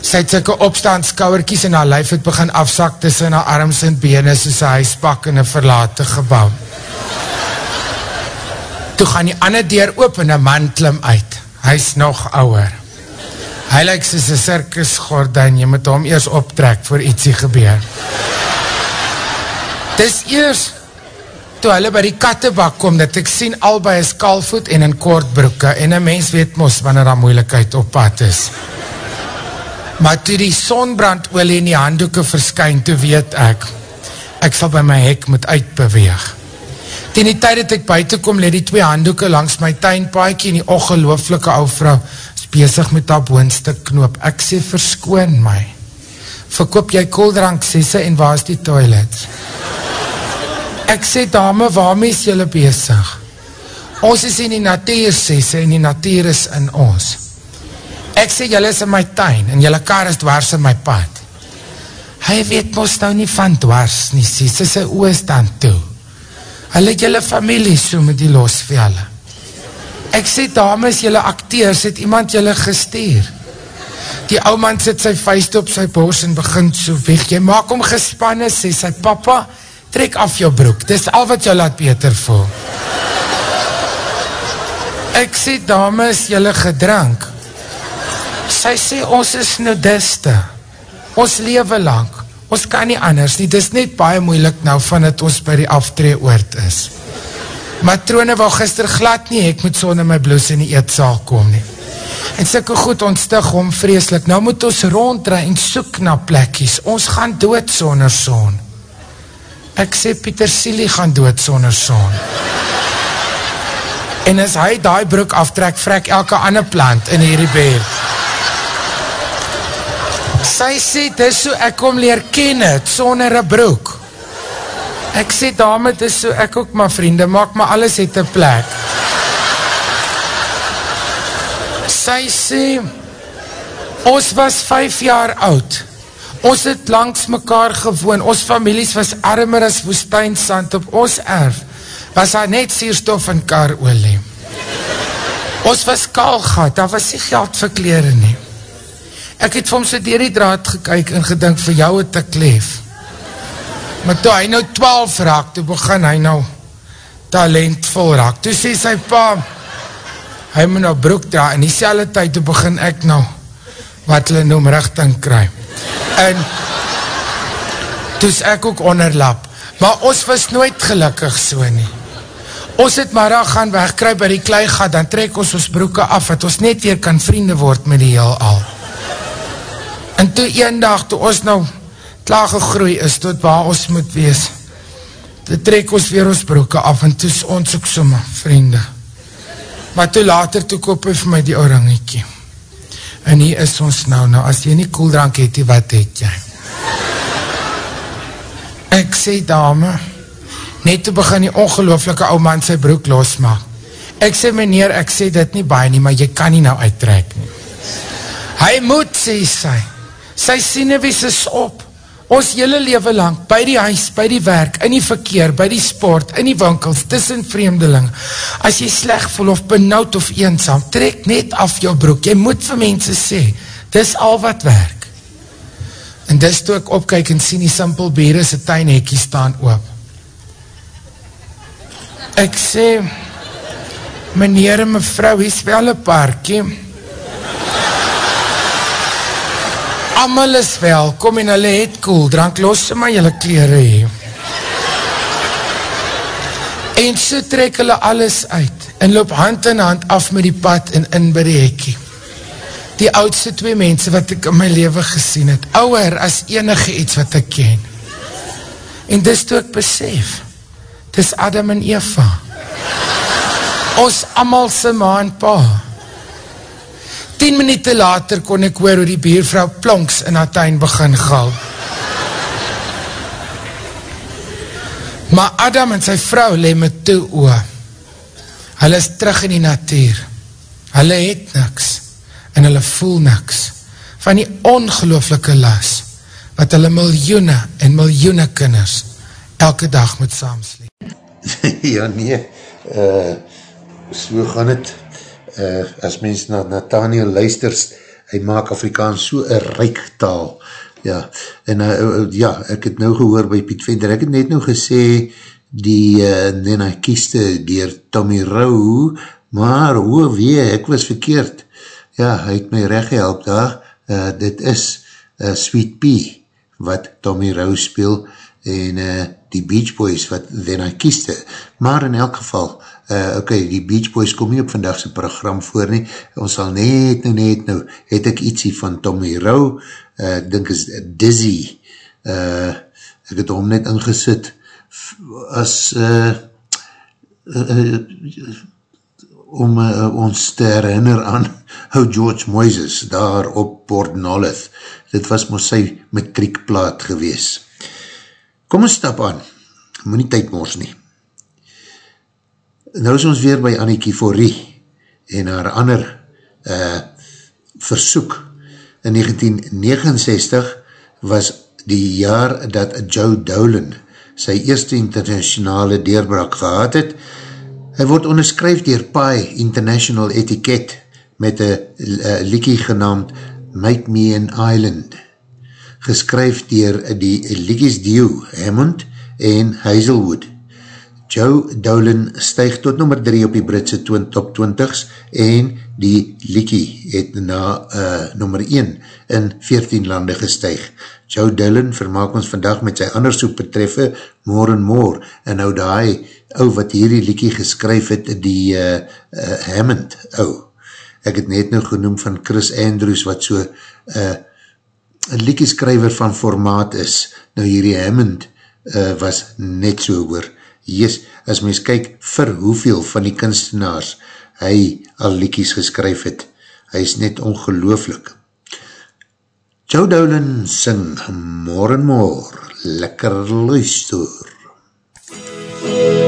Sy het syke opstand skouwerkies en haar lijf het begin afzak tussen haar arms en bene soos een huispak in een verlate gebouw. Toe gaan die ander deur oop en man klim uit. Hy is nog ouwer. Hy lyk soos een circus gordijn, jy moet hom eers optrek voor ietsie gebeur. Dis eers toe hulle by die kattebak kom, dat ek sien albei is kalvoet en in kortbroeke, en een mens weet mos wanneer daar moeilikheid op pad is. Maar toe die sonbrandolie in die handdoeken verskyn, toe weet ek, ek sal by my hek moet uitbeweeg. Ten die tyd dat ek buiten kom, leed die twee handdoeken langs my tuinpaaikie en die ongelooflike ou vrou is bezig met haar boonstuk knoop. Ek sê, verskoon my. Verkoop jy kooldrank, sê sy, en waar is die toilet? Ek sê, dame, waarmee is jylle bezig? Ons is in die natuur, sê sy, en die natuur is in ons. Ek sê, jylle is in my tuin, en jylle kar is dwars in my pad. Hy weet mos nou nie van dwars nie, sê sy, sy oor is dan toe. Hulle het julle familie so met die losvelle. Ek sê, dames, julle acteurs, het iemand julle gestuur. Die ou man sit sy vuist op sy bos en begin so weg. Jy maak hom gespanne, sê sy, papa, trek af jou broek. Dis al wat jou laat beter voel. Ek sê, dames, julle gedrank. Sy sê, ons is nudiste. Ons leven lang. Ons kan nie anders nie, dis net baie moeilik nou van het ons by die aftree oord is. Matrone wou gister glad nie, ek moet sonder my bloes in die eetzaal kom nie. En sikke goed ontstig om vreselik, nou moet ons rondra en soek na plekkies, ons gaan dood sonder son. Ek sê Pieter Silie gaan dood sonder son. En as hy die broek aftrek, vrek elke ander plant in hierdie bed. Sy sê, dis so ek kom leer ken het, sonder een broek. Ek sê, dame, dis so ek ook my vriende, maak my alles het een plek. Sy sê, ons was vijf jaar oud, ons het langs mekaar gewoon, ons families was armer as woestijnsand op ons erf, was daar net sierstof en karolie. Ons was kaal gehad, daar was nie geld vir kleren nie. Ek het vir hom sy dier die draad gekyk en gedink vir jou het ek leef. Maar toe hy nou 12 raak, toe begin hy nou talentvol raak. Toe sê sy pa, hy moet nou broek dra, en die selle tyd toe begin ek nou, wat hulle noem richting kry. En toe is ek ook onderlap. Maar ons was nooit gelukkig so nie. Ons het maar daar gaan wegkry by die klei gat, dan trek ons ons broeke af, dat ons net weer kan vriende word met die heel al. En toe een dag, toe ons nou klaar gegroei is, tot waar ons moet wees, toe trek ons weer ons broeke af, en toe is ons ook soma, vriende. Maar toe later, toe koop hy vir my die orangekie. En hier is ons nou, nou, as jy nie koeldrank het, wat het jy? Ek sê, dame, net te begin die ongelooflike ou man sy broek losmaak. Ek sê, meneer, ek sê dit nie baie nie, maar jy kan nie nou uittrek nie. Hy moet, sê sy, sy sienewies is op, ons hele leven lang, by die huis, by die werk, in die verkeer, by die sport, in die winkels, tussen vreemdeling, as jy sleg voel of benauwd of eensam, trek net af jou broek, jy moet vir mense sê, dis al wat werk. En dis toe ek opkyk en sien die simpel bere sy tuinhekkie staan oop. Ek sê, meneer en mevrou, hier is wel een parkie, Amal is welkom en hulle het koel, drank los maar julle kleren hee. En so trek hulle alles uit en loop hand in hand af met die pad en in by die hekkie. Die oudste twee mense wat ek in my leven gesien het, ouwer as enige iets wat ek ken. En dis toe ek besef, dis Adam en Eva. Ons amal se ma en pa. 10 minuut later kon ek hoor hoe die biervrou plonks in haar tuin begin gal. Maar Adam en sy vrou le met toe oor. Hulle is terug in die natuur. Hulle het niks en hulle voel niks van die ongelooflike las wat hulle miljoene en miljoene kinders elke dag moet saamsleep. [laughs] ja nee, uh, so gaan het uh, as mens na Nathaniel luisters, hy maak Afrikaans so een ryk taal, ja, en uh, ja, ek het nou gehoor by Piet Vender, ek het net nou gesê, die uh, Nena Kieste dier Tommy Rau, maar hoe wee, ek was verkeerd, ja, hy het my recht gehelp daar, uh, dit is uh, Sweet Pea, wat Tommy Rau speel, en uh, die Beach Boys wat Nena Kieste, maar in elk geval, uh, ok, die Beach Boys kom nie op vandagse program voor nie, ons sal net nou net nou, het ek ietsie van Tommy Rowe, uh, dink is Dizzy, uh, ek het hom net ingesit, as uh, uh, uh, om uh, ons te herinner aan [laughs] how George Moises daar op Port Nolith, dit was mos sy matriekplaat gewees. Kom ons stap aan, moet nie tyd mors nie nou is ons weer by Annikie Forrie en haar ander uh, versoek. In 1969 was die jaar dat Joe Dolan sy eerste internationale deurbraak gehad het. Hy word onderskryf dier Pi International Etiquette met een uh, liekie genaamd Make Me an Island. Geskryf dier die liekies Dio Hammond en Hazelwood Joe Dolan stuig tot nummer 3 op die Britse top 20s en die Likie het na uh, nummer 1 in 14 lande gestuig. Joe Dolan vermaak ons vandag met sy ander soep betreffe More and More en nou die ou wat hierdie Likie geskryf het, die uh, uh, Hammond ou. Ek het net nou genoem van Chris Andrews wat so uh, een Likie-skryver van formaat is. Nou hierdie Hammond uh, was net so oor Yes, as mys kyk vir hoeveel van die kunstenaars hy al liekies geskryf het, hy is net ongelooflik. Joe Dolan sing More and More, lekker luister. MUZIEK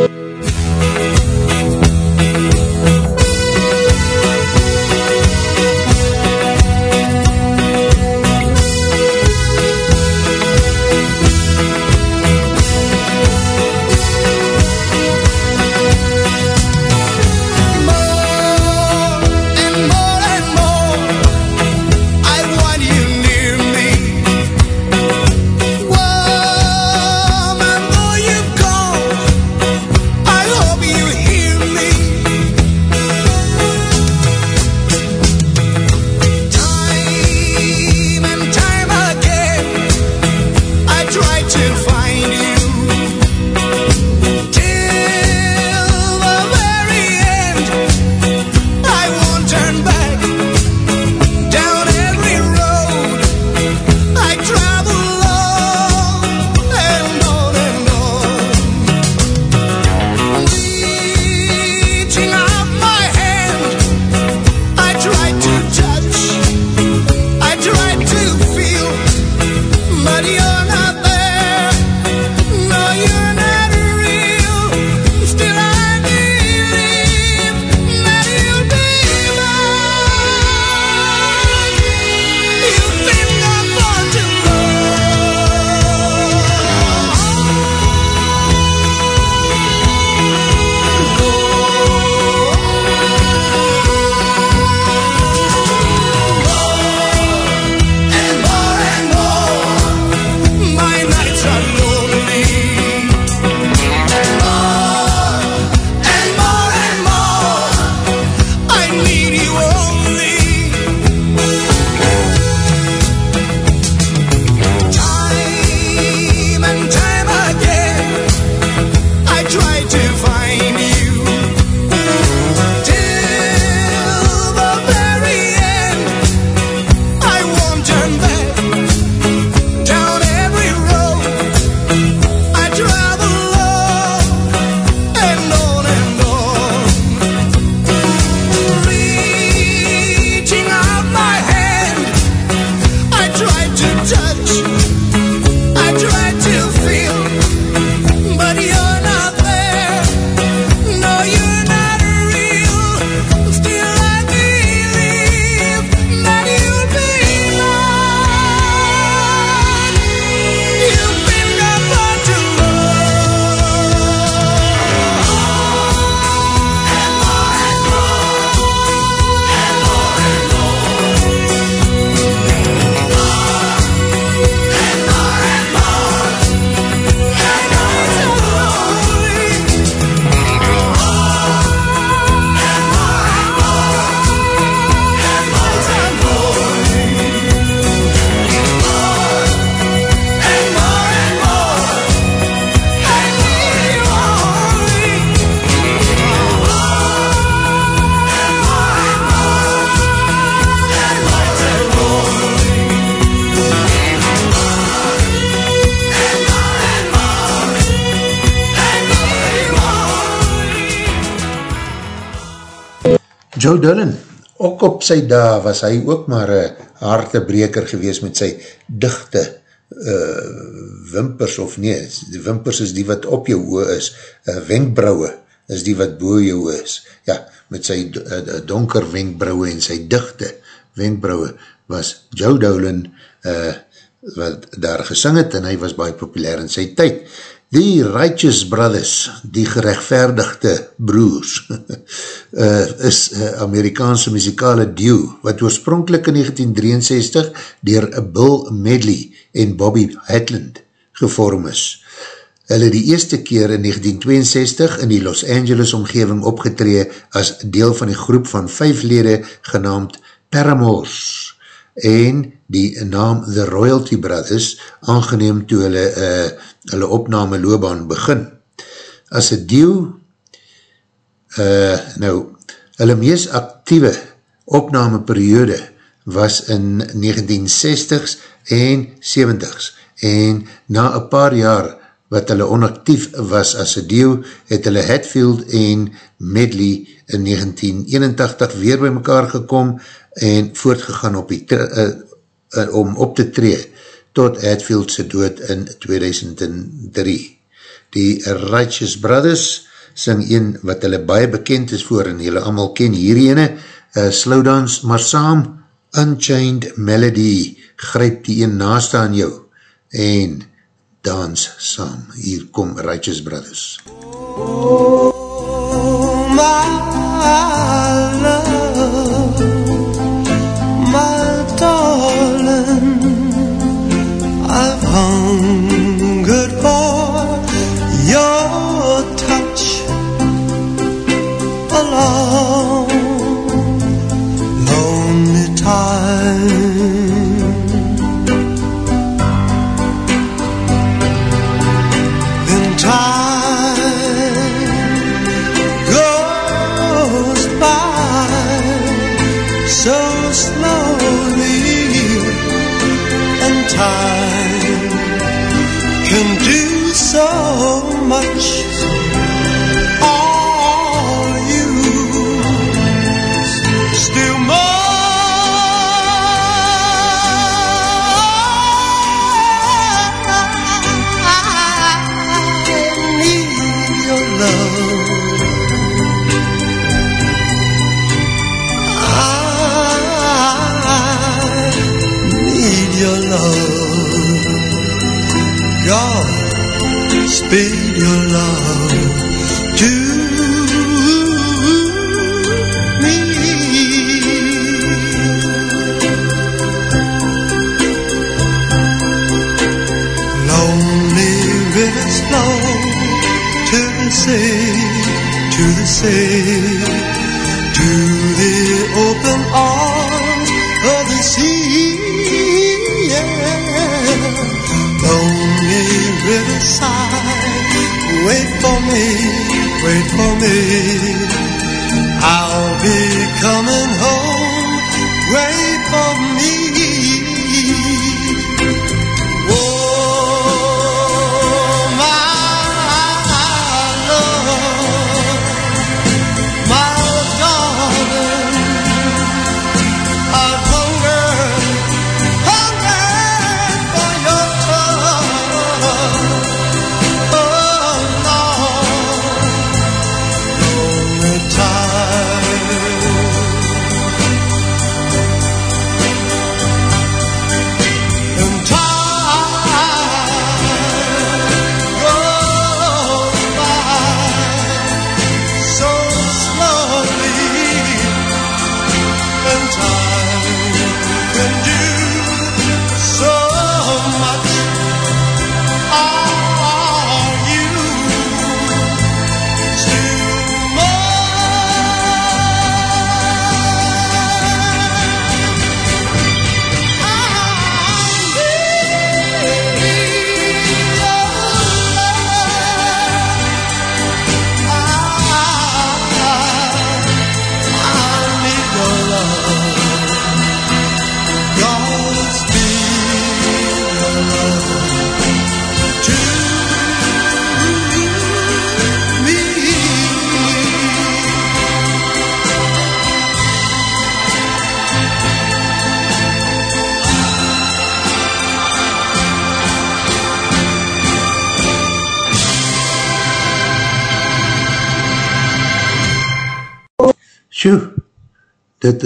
Joe Dillon, ook op sy dag was hy ook maar een hartebreker gewees met sy dichte uh, wimpers of nee, die wimpers is die wat op jou oor is, uh, wenkbrauwe is die wat boe jou is. Ja, met sy uh, donker wenkbrauwe en sy dichte wenkbrauwe was Joe Dillon uh, wat daar gesing het en hy was baie populair in sy tyd. Die Righteous Brothers, die gerechtvaardigde broers, uh, [laughs] is uh, Amerikaanse muzikale duo, wat oorspronkelijk in 1963 dier Bill Medley en Bobby Hatland gevorm is. hulle die eerste keer in 1962 in die Los Angeles omgeving opgetree as deel van die groep van vijf lede genaamd Paramores en die naam The Royalty Brothers aangeneem toe hulle, uh, hulle opname loopbaan begin. As een deel uh, nou, hulle meest actieve opname periode was in 1960s en 70s en na een paar jaar wat hulle onactief was as een deel, het hulle Hatfield en Medley in 1981 weer by mekaar gekom en voortgegaan op die uh, om op te tree tot Hatfield se dood in 2003. Die Righteous Brothers sing een wat hulle baie bekend is voor en julle allemaal ken hierdie ene, uh, Slowdance, maar saam Unchained Melody gryp die een naast aan jou en dans saam. Hier kom Righteous Brothers. Oh, my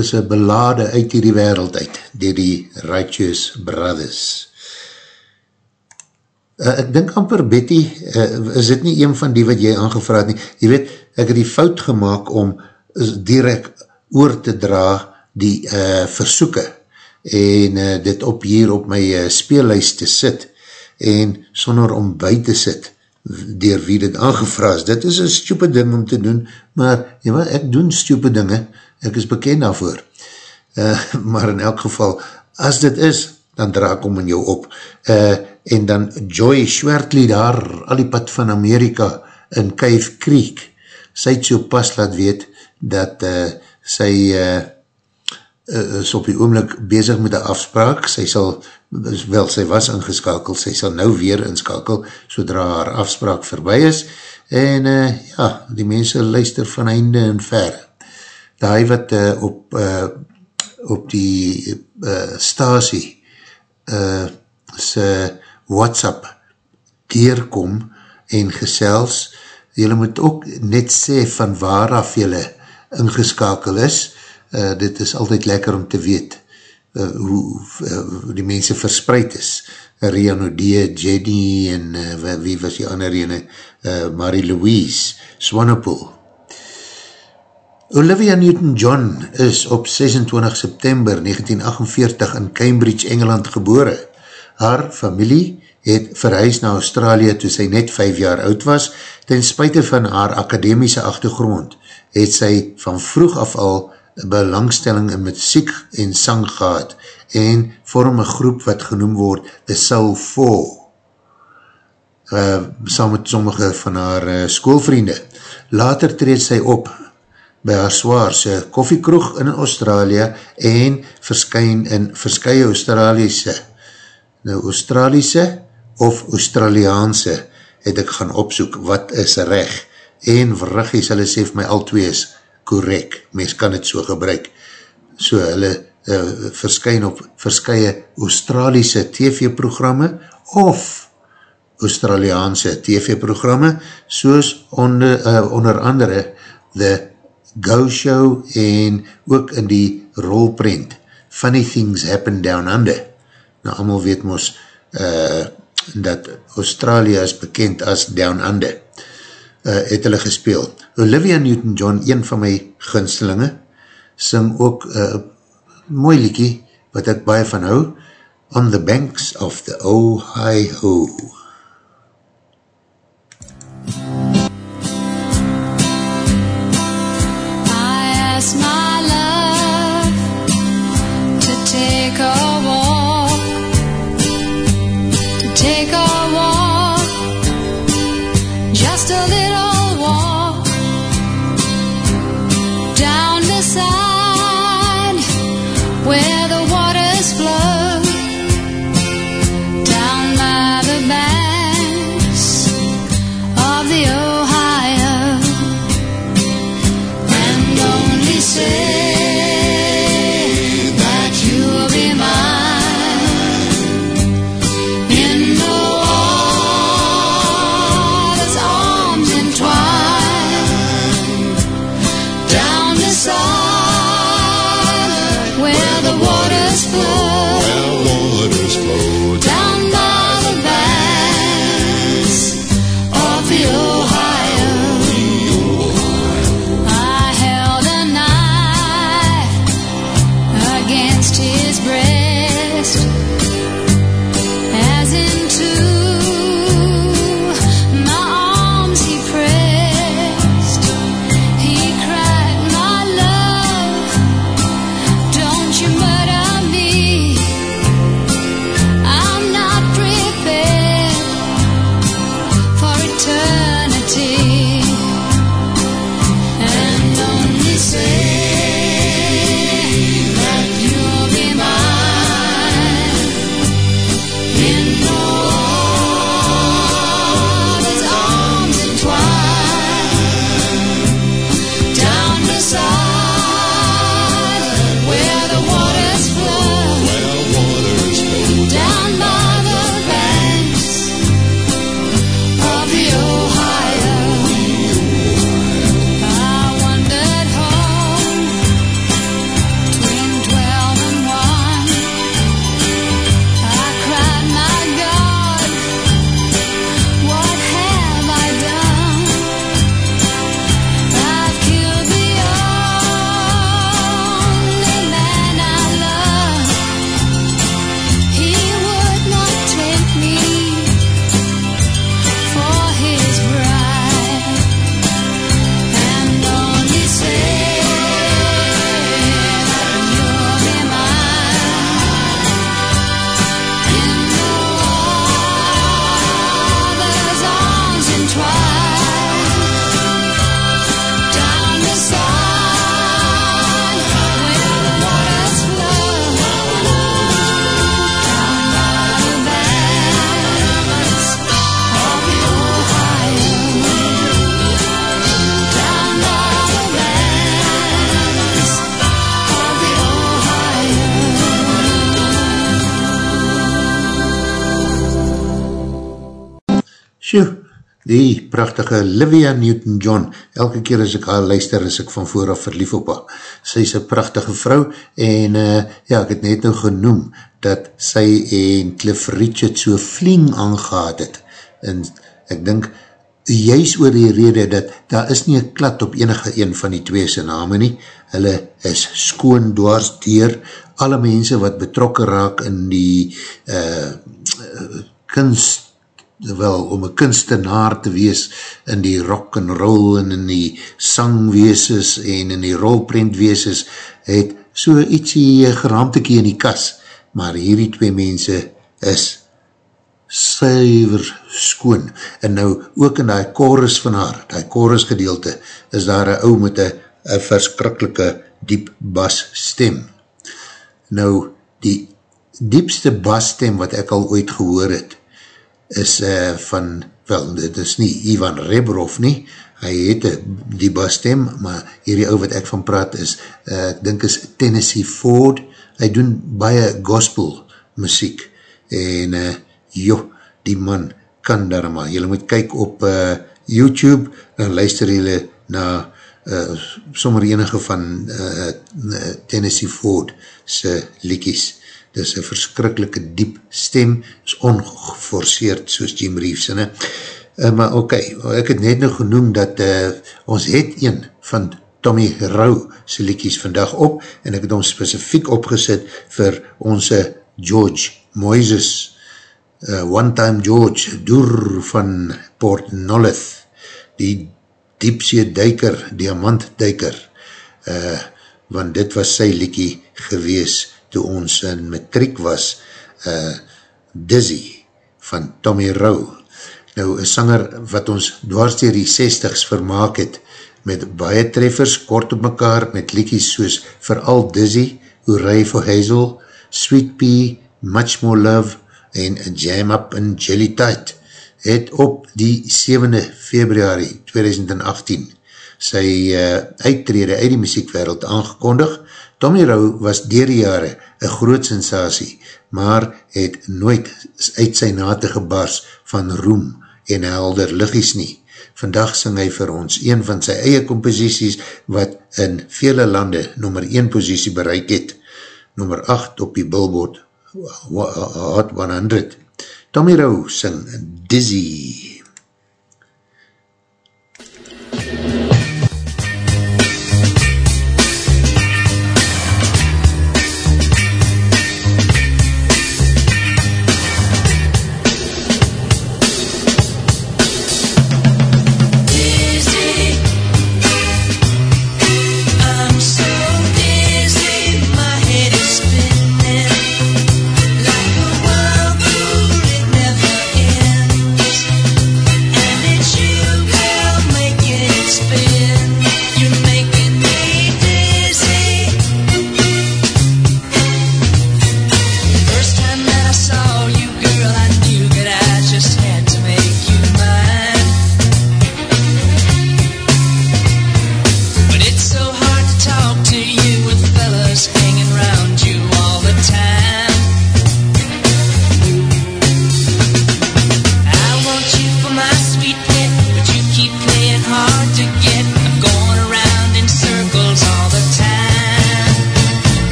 is een belade uit hierdie wereld uit, dier die Righteous Brothers. Uh, ek dink amper Betty, uh, is dit nie een van die wat jy aangevraad nie? Jy weet, ek het die fout gemaakt om direct oor te dra die uh, versoeken en uh, dit op hier op my uh, speellijst te sit en sonder om by te sit, dier wie dit aangevraas. Dit is een stupid ding om te doen, maar ja, wat, ek doen stupid dinge, ek is bekend daarvoor. Uh, [laughs] maar in elk geval, as dit is, dan draak om in jou op. Uh, en dan Joy Schwertley daar, al die pad van Amerika, in Cave Creek, sy het so pas laat weet, dat uh, sy uh, is op die oomlik bezig met die afspraak, sy sal, wel sy was ingeskakel, sy sal nou weer inskakel, sodra haar afspraak voorbij is, en uh, ja, die mense luister van einde en ver. Daai wat uh, op, uh, op die uh, stasie uh, sy WhatsApp deurkom en gesels, jylle moet ook net sê van waar af jylle ingeskakel is, uh, dit is altyd lekker om te weet uh, hoe uh, die mense verspreid is. Rian O'Dea, Jenny en uh, wie was die ander ene, uh, Marie-Louise, Swanepoel. Olivia Newton-John is op 26 September 1948 in Cambridge, Engeland gebore. Haar familie het verhuis na Australië toe sy net 5 jaar oud was, ten spuite van haar akademiese achtergrond het sy van vroeg af al belangstelling in muziek en sang gehad en vorm een groep wat genoem word The Soul Four uh, saam met sommige van haar uh, schoolvriende. Later treed sy op by haar zwaarse koffiekroeg in Australië en verskyn in verskye Australiese nou Australiese of Australiaanse het ek gaan opsoek wat is recht en verrigies hulle sê vir my al twee is correct, mens kan het so gebruik. So hulle uh, verskyn op verskye Australiese TV-programme of Australiaanse TV-programme, soos onder, uh, onder andere The Go Show en ook in die rolprint Funny Things Happen Down Under. Nou, allemaal weet mos uh, dat Australië is bekend as Down Under uh, het hulle gespeel. Olivia Newton-John, een van my gunstelinge, sing ook uh, mooi liekie, wat ek baie van hou, On the Banks of the Ohio. Prachtige Livia Newton-John, elke keer as ek haar luister, is ek van vooraf verlief op haar. Sy is een prachtige vrou, en uh, ja, ek het net nou genoem, dat sy en Cliff Richard so fling aangehaad het, en ek dink, juist oor die rede dat daar is nie een klat op enige een van die twee sy name nie, hulle is skoon dwars dier, alle mense wat betrokken raak in die uh, kunst, wel, om een kunstenaar te wees in die rock and roll en in die sangweeses en in die rolprintweeses, het so ietsie geraamtekie in die kas, maar hierdie twee mense is suiver skoon. En nou, ook in die chorus van haar, die chorus gedeelte, is daar een ou met een verskrikkelike diep bas stem. Nou, die diepste bas stem wat ek al ooit gehoor het, is uh, van, wel, dit is nie Ivan Rebrov nie, hy het die bas stem, maar hierdie ou wat ek van praat is, uh, ek dink is Tennessee Ford, hy doen baie gospel muziek, en uh, joh, die man kan daar maar, jylle moet kyk op uh, YouTube, dan luister jylle na uh, sommer enige van uh, Tennessee Ford se liekies, dit is een verskrikkelijke diep stem, is ongeforceerd soos Jim Reeves, ne? Uh, maar ok, ek het net nog genoem dat uh, ons het een van Tommy Rau sy liekies vandag op, en ek het ons specifiek opgesit vir onze George Moises, uh, One Time George, Doer van Port Nolith, die diepsee duiker, diamantduiker, uh, want dit was sy liekie gewees toe ons in matriek was, uh, Dizzy van Tommy Rowe. Nou, een sanger wat ons dwars dier die 60s vermaak het, met baie treffers, kort op mekaar, met liekies soos Vooral Dizzy, Hooray for Hazel, Sweet Pea, Much More Love, en Jam Up in Jelly Tide, het op die 7 februari 2018 sy uh, uittrede uit die muziekwereld aangekondig. Tommy Rowe was dier die jare een groot sensatie, maar het nooit uit sy nate gebars van roem en helder liggies nie. Vandag sing hy vir ons een van sy eie composities wat in vele lande nummer 1 positie bereik het. Nummer 8 op die billboard Hot 100. Tommy Rowe sing Dizzy. Like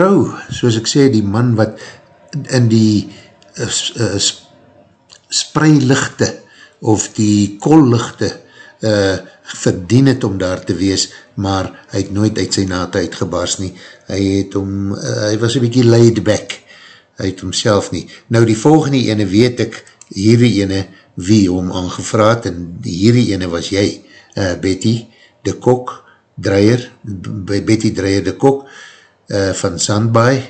Rowe, soos ek sê, die man wat in die uh, uh, spreiligte of die kollichte uh, verdien het om daar te wees, maar hy het nooit uit sy naad uitgebars nie. Hy het om, uh, hy was een bykie laid back, hy het homself nie. Nou die volgende ene weet ek, hierdie ene wie hom aangevraad, en hierdie ene was jy, uh, Betty, de kok, Dreyer, Betty Dreyer de kok, uh, van Sandbaai.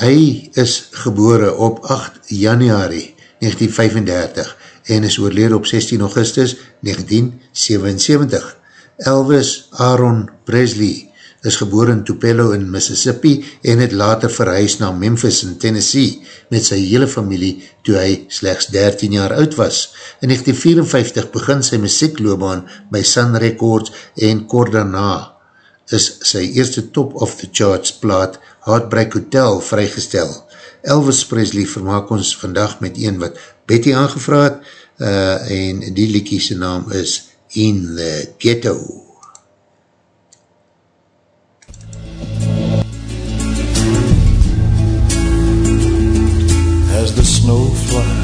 Hy is gebore op 8 januari 1935 en is oorlede op 16 augustus 1977. Elvis Aaron Presley is geboor in Tupelo in Mississippi en het later verhuis na Memphis in Tennessee met sy hele familie toe hy slechts 13 jaar oud was. In 1954 begin sy muziekloobaan by Sun Records en kort daarna is sy eerste top of the charts plaat Heartbreak Hotel vrygestel. Elvis Presley vermaak ons vandag met een wat Betty aangevraad uh, en die liekiese naam is In the Ghetto. as the snow flies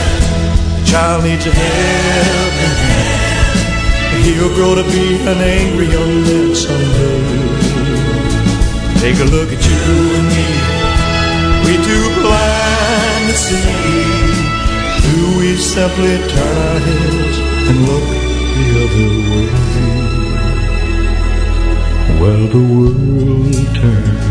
Child needs a helping hand. He'll grow to be an angry young man someday. Take a look at you and me. We too blind to see. Do we simply turn our heads and look the other way? Well, the world turns.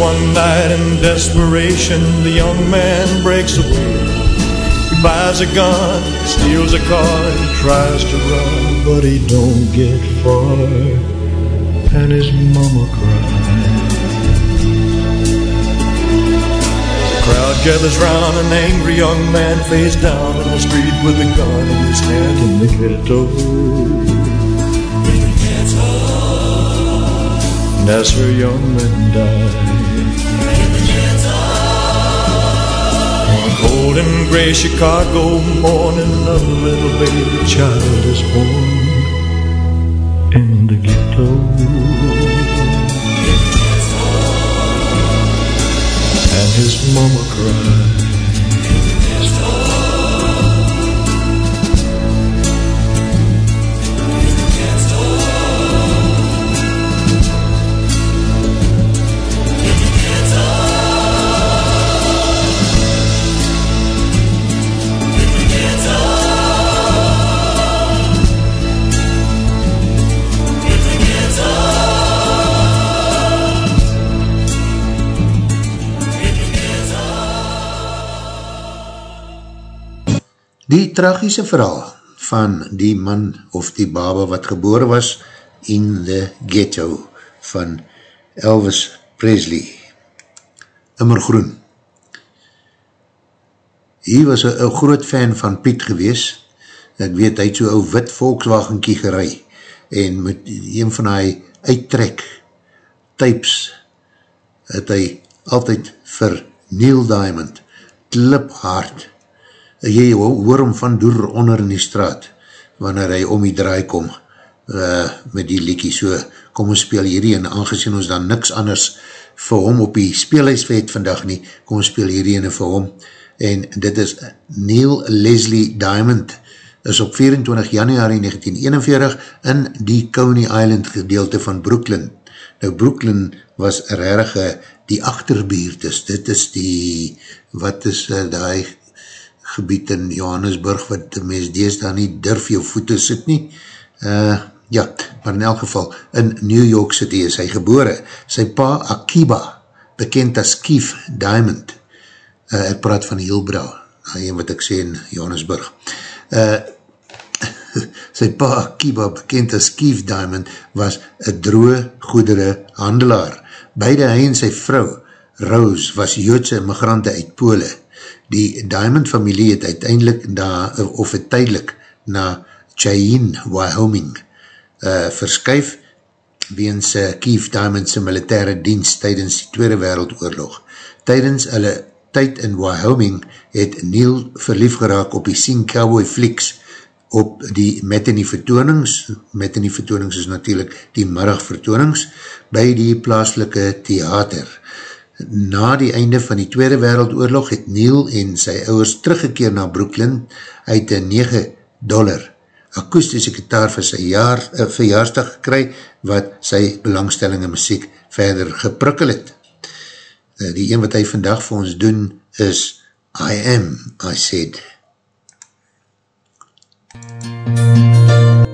One night in desperation, the young man breaks away. He buys a gun, steals a car, and tries to run, but he don't get far. And his mama cries. The crowd gathers round an angry young man face down in the street with a gun in his hand in the ghetto. And as her young men die. On a cold and gray Chicago morning A little baby child is born In the ghetto. And his mama cries Die tragiese verhaal van die man of die baba wat gebore was in the ghetto van Elvis Presley. Immergroen. Hy was een groot fan van Piet gewees. Ek weet, hy het so ou wit Volkswagen kie gerei en met een van hy uittrek types het hy altyd vir Neil Diamond klip hard jy hoor hom van door onder in die straat, wanneer hy om die draai kom, uh, met die liekie. So, kom ons speel hierdie, en aangezien ons dan niks anders vir hom op die speelhuis vet vandag nie, kom ons speel hierdie ene vir hom, en dit is Neil Leslie Diamond, is op 24 januari 1941 in die Coney Island gedeelte van Brooklyn. Nou Brooklyn was rarige die achterbuurtes, dit is die, wat is uh, die gebied in Johannesburg, wat die mens dees daar nie durf jou voete sit nie, uh, ja, maar in elk geval, in New York City is hy gebore, sy pa Akiba, bekend as Keith Diamond, uh, ek praat van Hielbrouw, een wat ek sê in Johannesburg, uh, [laughs] sy pa Akiba, bekend as Keith Diamond, was een droe goedere handelaar, beide hy en sy vrou, Rose, was joodse immigrante uit Pole, die Diamond familie het uiteindelik na, of het tydelik na Cheyenne, Wyoming uh, verskuif weens uh, Keith Diamond sy militaire dienst tydens die Tweede Wereldoorlog. Tydens hulle tyd in Wyoming het Neil verlief geraak op die scene cowboy flicks op die matinee vertoonings, matinee vertoonings is natuurlijk die middagvertoonings, by die plaaslike theater. Na die einde van die Tweede Wereldoorlog het Neil en sy ouwers teruggekeer na Brooklyn uit een 9 dollar akoestische gitaar vir sy jaar, uh, verjaarsdag gekry wat sy belangstelling in muziek verder geprikkel het. Uh, die een wat hy vandag vir ons doen is I am, I said. MUZIEK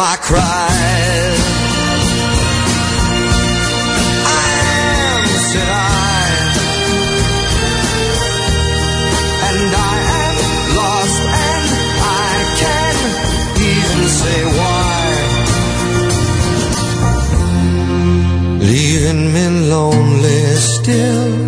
I cried. I am, said I, and I am lost, and I can't even say why. Leaving me lonely still.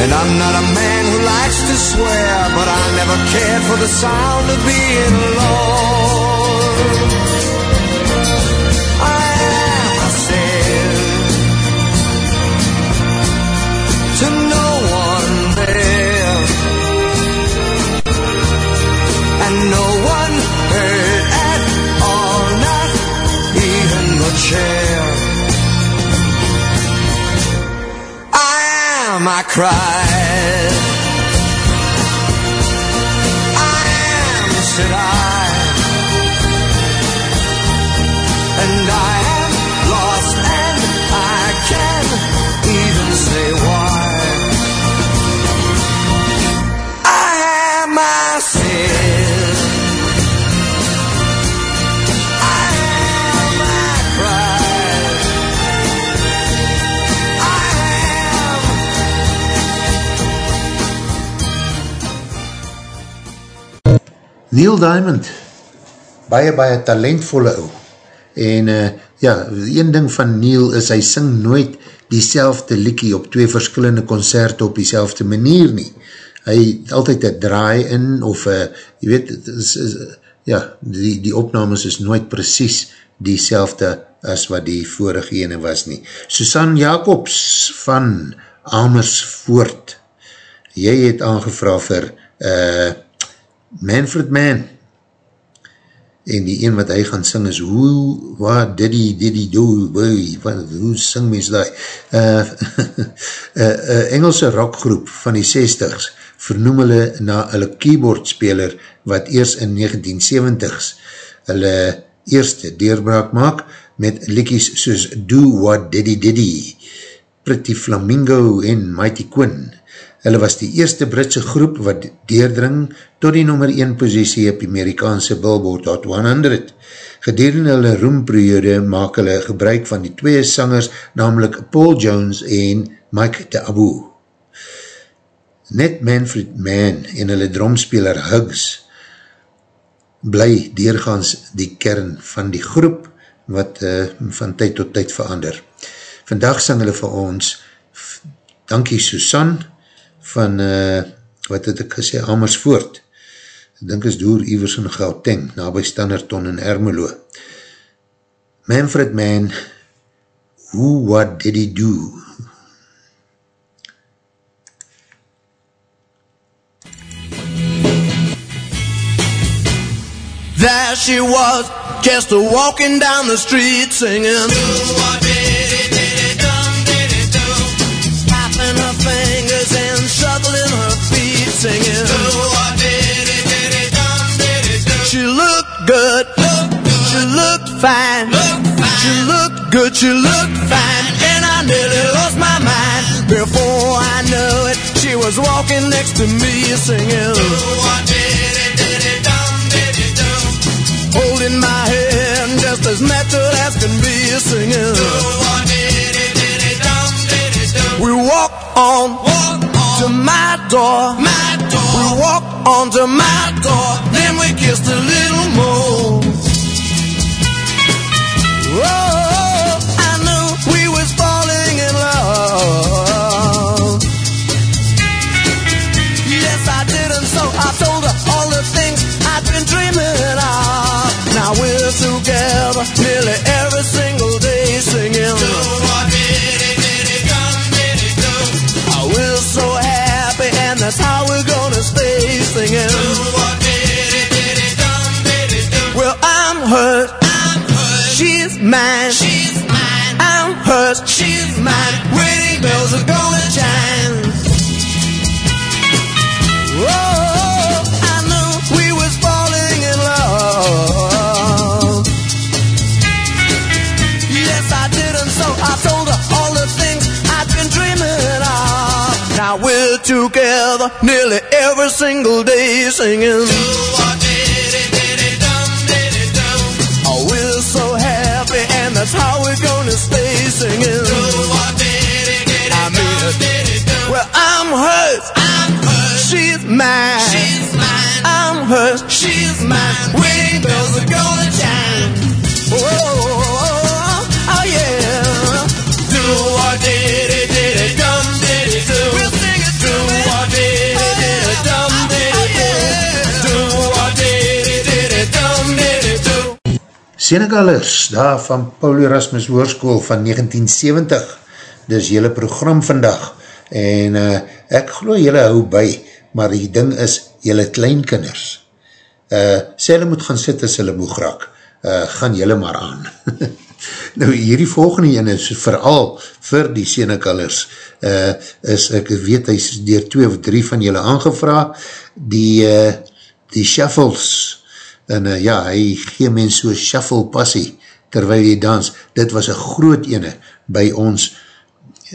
And I'm not a man who likes to swear, but I never cared for the sound of being alone. I am, I said, to no one there, and no one heard at all, not even the chair. I cried. Neil Diamond, baie baie talentvolle ou, En uh, ja, een ding van Neil is, hy sing nooit die selfde liekie op twee verskillende concerte op die manier nie. Hy altyd een draai in, of uh, jy weet, is, is, ja, die, die opnames is nooit precies die as wat die vorige ene was nie. Susan Jacobs van Amersfoort, jy het aangevra vir uh, Manfred Mann, en die een wat hy gaan sing is hoe, wat, diddy, diddy, do, boy, wat, hoe sing mens die? Uh, uh, Engelse rockgroep van die 60s vernoem hulle na hulle keyboardspeler wat eers in 1970s hulle eerste deurbraak maak met likies soos Do What Diddy Diddy, Pretty Flamingo en Mighty Quinn. Hulle was die eerste Britse groep wat deerdring tot die nummer 1 posiesie op die Amerikaanse Billboard Hot 100. Gedurende hulle roemperiode maak hulle gebruik van die twee sangers, namelijk Paul Jones en Mike de Abu. Net Manfred Mann en hulle dromspeler Huggs bly deurgaans die kern van die groep wat uh, van tyd tot tyd verander. Vandag sang hulle vir ons Dankie Susanne van, uh, wat het ek gesê, Amersfoort. Ek dink is door Ivers in Gauteng, na by Standerton in Ermelo. Manfred Mann, who, what did he do? There she was, just a walking down the street singing. Good, she looked fine, she looked good, she looked fine, and I nearly lost my mind. Before I knew it, she was walking next to me singing. holding my hand just as natural as can be a singing. We walk on, to my door. We walk on to my door. We kissed a little more. Oh, I knew we was falling in love. Yes, I did, and so I told her all the things I'd been dreaming of. Now we're together nearly every I'm hers, she's mine. I'm hers, she's mine. Wedding bells are gonna chime. Oh, I knew we was falling in love. Yes, I did, and so I told her all the things I'd been dreaming of. Now we're together nearly every single day singing. That's how we're gonna stay singing. I mean it. Well, I'm hers. She's mine. She's mine. I'm hers. She's mine. Wedding bells are gonna chime. Oh, oh oh, oh yeah. Do what did it, Senegalers, daar van Paul Erasmus Hoorskool van 1970, dis jylle program vandag, en uh, ek geloof jylle hou by, maar die ding is, jylle kleinkinders, uh, sê jylle moet gaan sit as jylle moeg raak, uh, gaan jylle maar aan. [laughs] nou hierdie volgende ene is vooral vir die Senegalers, uh, is, ek weet, hy is dier twee of drie van jylle aangevra, die, uh, die shuffles, en uh, ja, hy gee mens so shuffle passie, terwyl hy dans, dit was een groot ene by ons,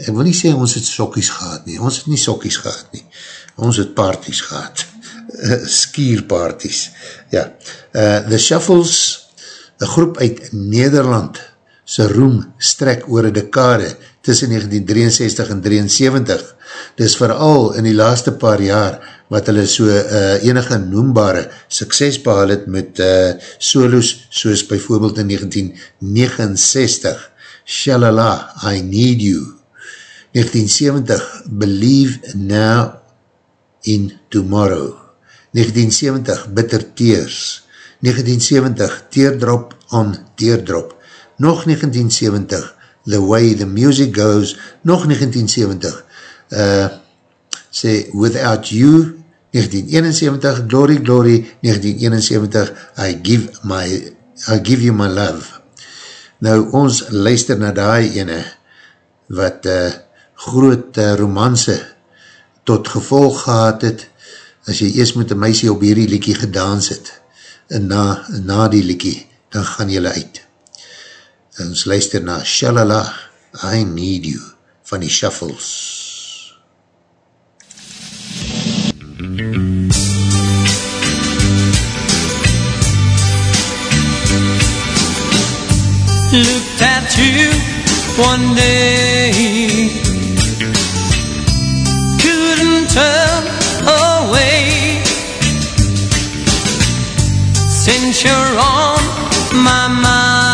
ek wil nie sê ons het sokkies gehad nie, ons het nie sokkies gehad nie, ons het parties gehad, [laughs] skierparties, ja, uh, The Shuffles, een groep uit Nederland, sy roem strek oor een dekade, tussen 1963 en 73. Dis vooral in die laaste paar jaar wat hulle so uh, enige noembare sukses behal het met uh, solos soos bijvoorbeeld in 1969 Shalala, I Need You. 1970 Believe Now in Tomorrow. 1970 Bitter Tears. 1970 Teardrop on Teardrop. Nog 1970 The Way the Music Goes. Nog 1970 uh, sê Without You 1971 Glory Glory 1971 I Give, my, I give You My Love. Nou ons luister na die ene wat uh, groot uh, romanse tot gevolg gehad het as jy eers met een meisie op hierdie liekie gedans het en na, na die liekie dan gaan jylle uit. En ons luister na Shalala I Need You van die Shuffles Looked at you one day. Couldn't turn away. Since you're on my mind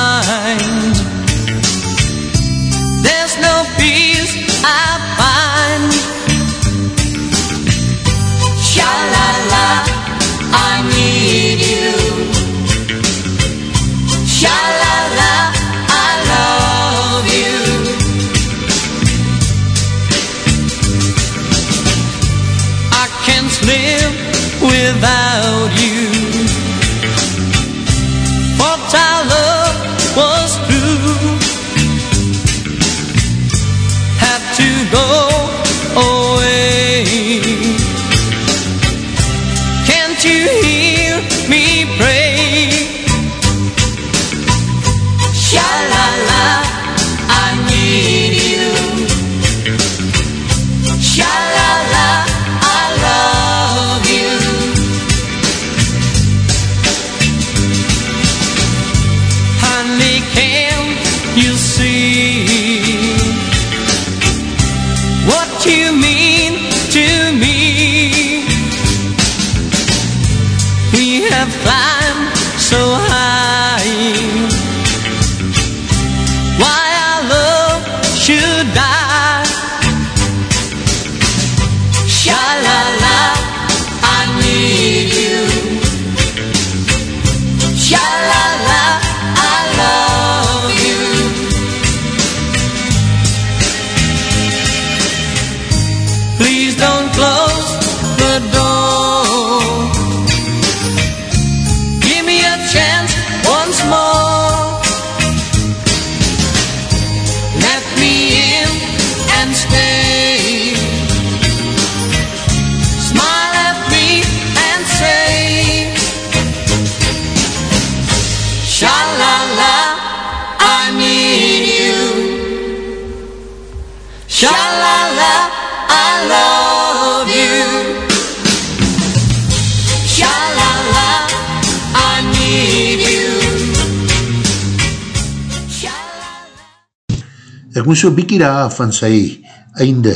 ek moes so bykie daar van sy einde,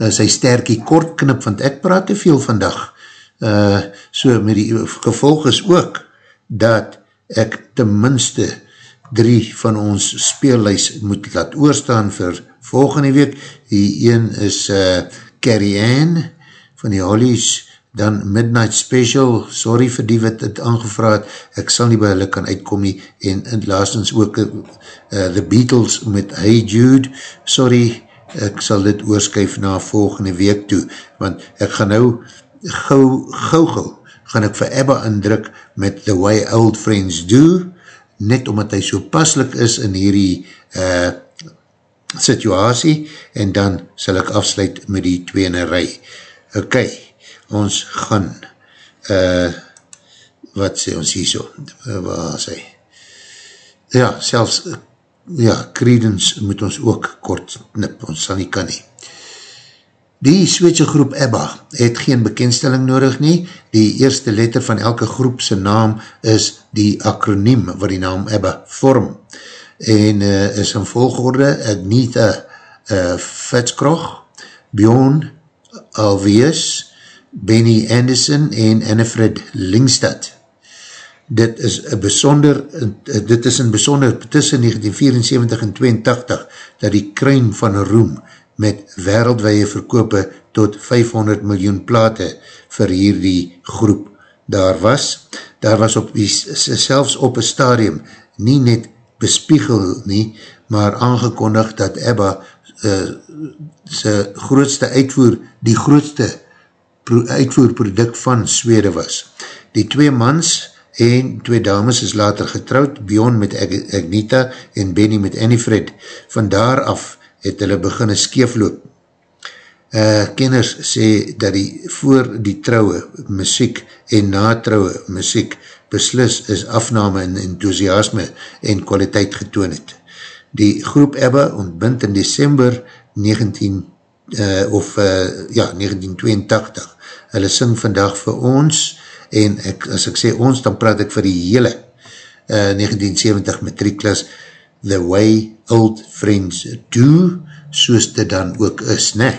uh, sy sterkie kort knip, want ek praat te veel vandag. Uh, so met die gevolg is ook, dat ek tenminste drie van ons speellijs moet laat oorstaan vir volgende week. Die een is uh, Carrie Ann van die Hollies, dan Midnight Special, sorry vir die wat het. Aangevraad, ek sal nie by hulle kan uitkom nie, en, en laatstens ook uh, The Beatles met Hey Jude, sorry, ek sal dit oorskuif na volgende week toe, want ek gaan nou gauw, gauw, gauw, gaan ek vir Ebba indruk met The Way Old Friends Do, net omdat hy so paslik is in hierdie uh, situasie, en dan sal ek afsluit met die tweene rij. Ok, ons gaan, uh, wat sê ons hier so, uh, waar sê, ja, selfs, uh, ja, Credence moet ons ook kort knip, ons sal nie kan nie. Die Sweedse groep EBBA het geen bekendstelling nodig nie, die eerste letter van elke groep sy naam is die akroniem wat die naam EBBA vorm, en uh, is in volgorde Agneta uh, Fitzkrog, Bjorn Alwees, Benny Anderson en Annefred Lingstad. Dit is een besonder, dit is een besonder tussen 1974 en 82 dat die kruin van roem met wereldwee verkope tot 500 miljoen plate vir hierdie groep daar was. Daar was op die, selfs op een stadium nie net bespiegel nie, maar aangekondig dat Ebba uh, sy grootste uitvoer, die grootste uitvoerproduct van Swede was. Die twee mans en twee dames is later getrouwd, Bjorn met Agnita en Benny met Annifred. Van daar af het hulle beginne skeefloop. Uh, kenners sê dat die voor die trouwe muziek en na trouwe muziek beslis is afname en enthousiasme en kwaliteit getoon het. Die groep Ebba ontbind in december 19, uh, of, uh, ja, 1982. Hulle sing vandag vir ons en ek, as ek sê ons, dan praat ek vir die hele uh, 1970 matrieklas The Way Old Friends Do, soos dit dan ook is, ne?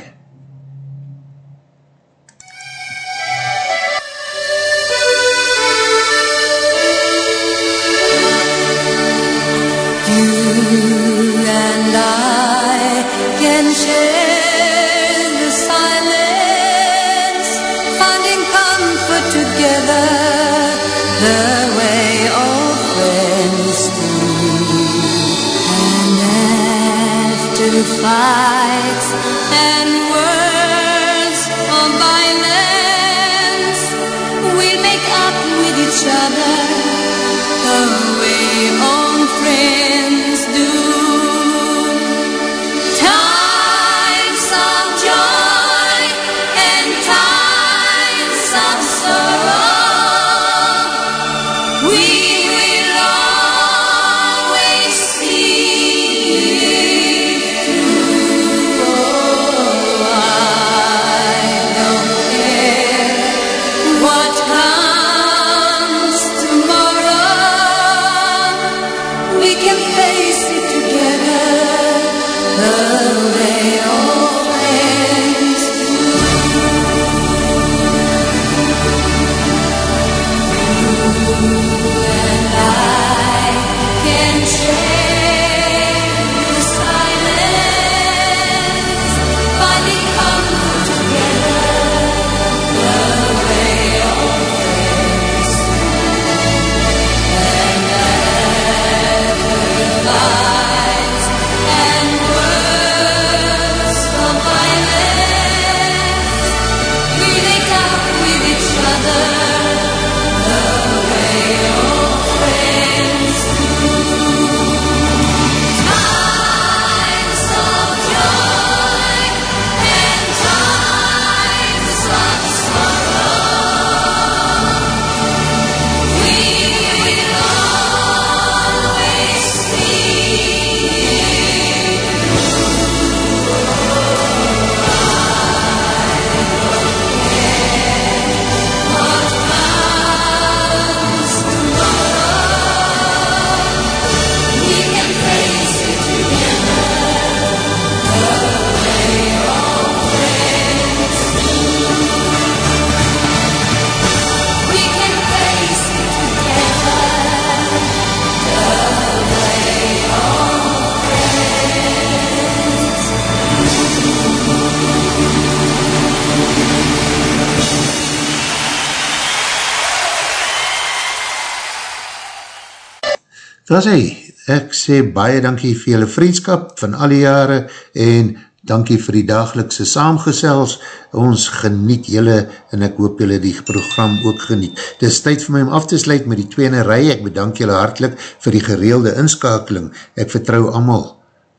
Daar sê, ek sê baie dankie vir julle vriendskap van al die jare en dankie vir die dagelikse saamgesels. Ons geniet julle en ek hoop julle die program ook geniet. Dit is tyd vir my om af te sluit met die tweene rij. Ek bedank julle hartlik vir die gereelde inskakeling. Ek vertrou allemaal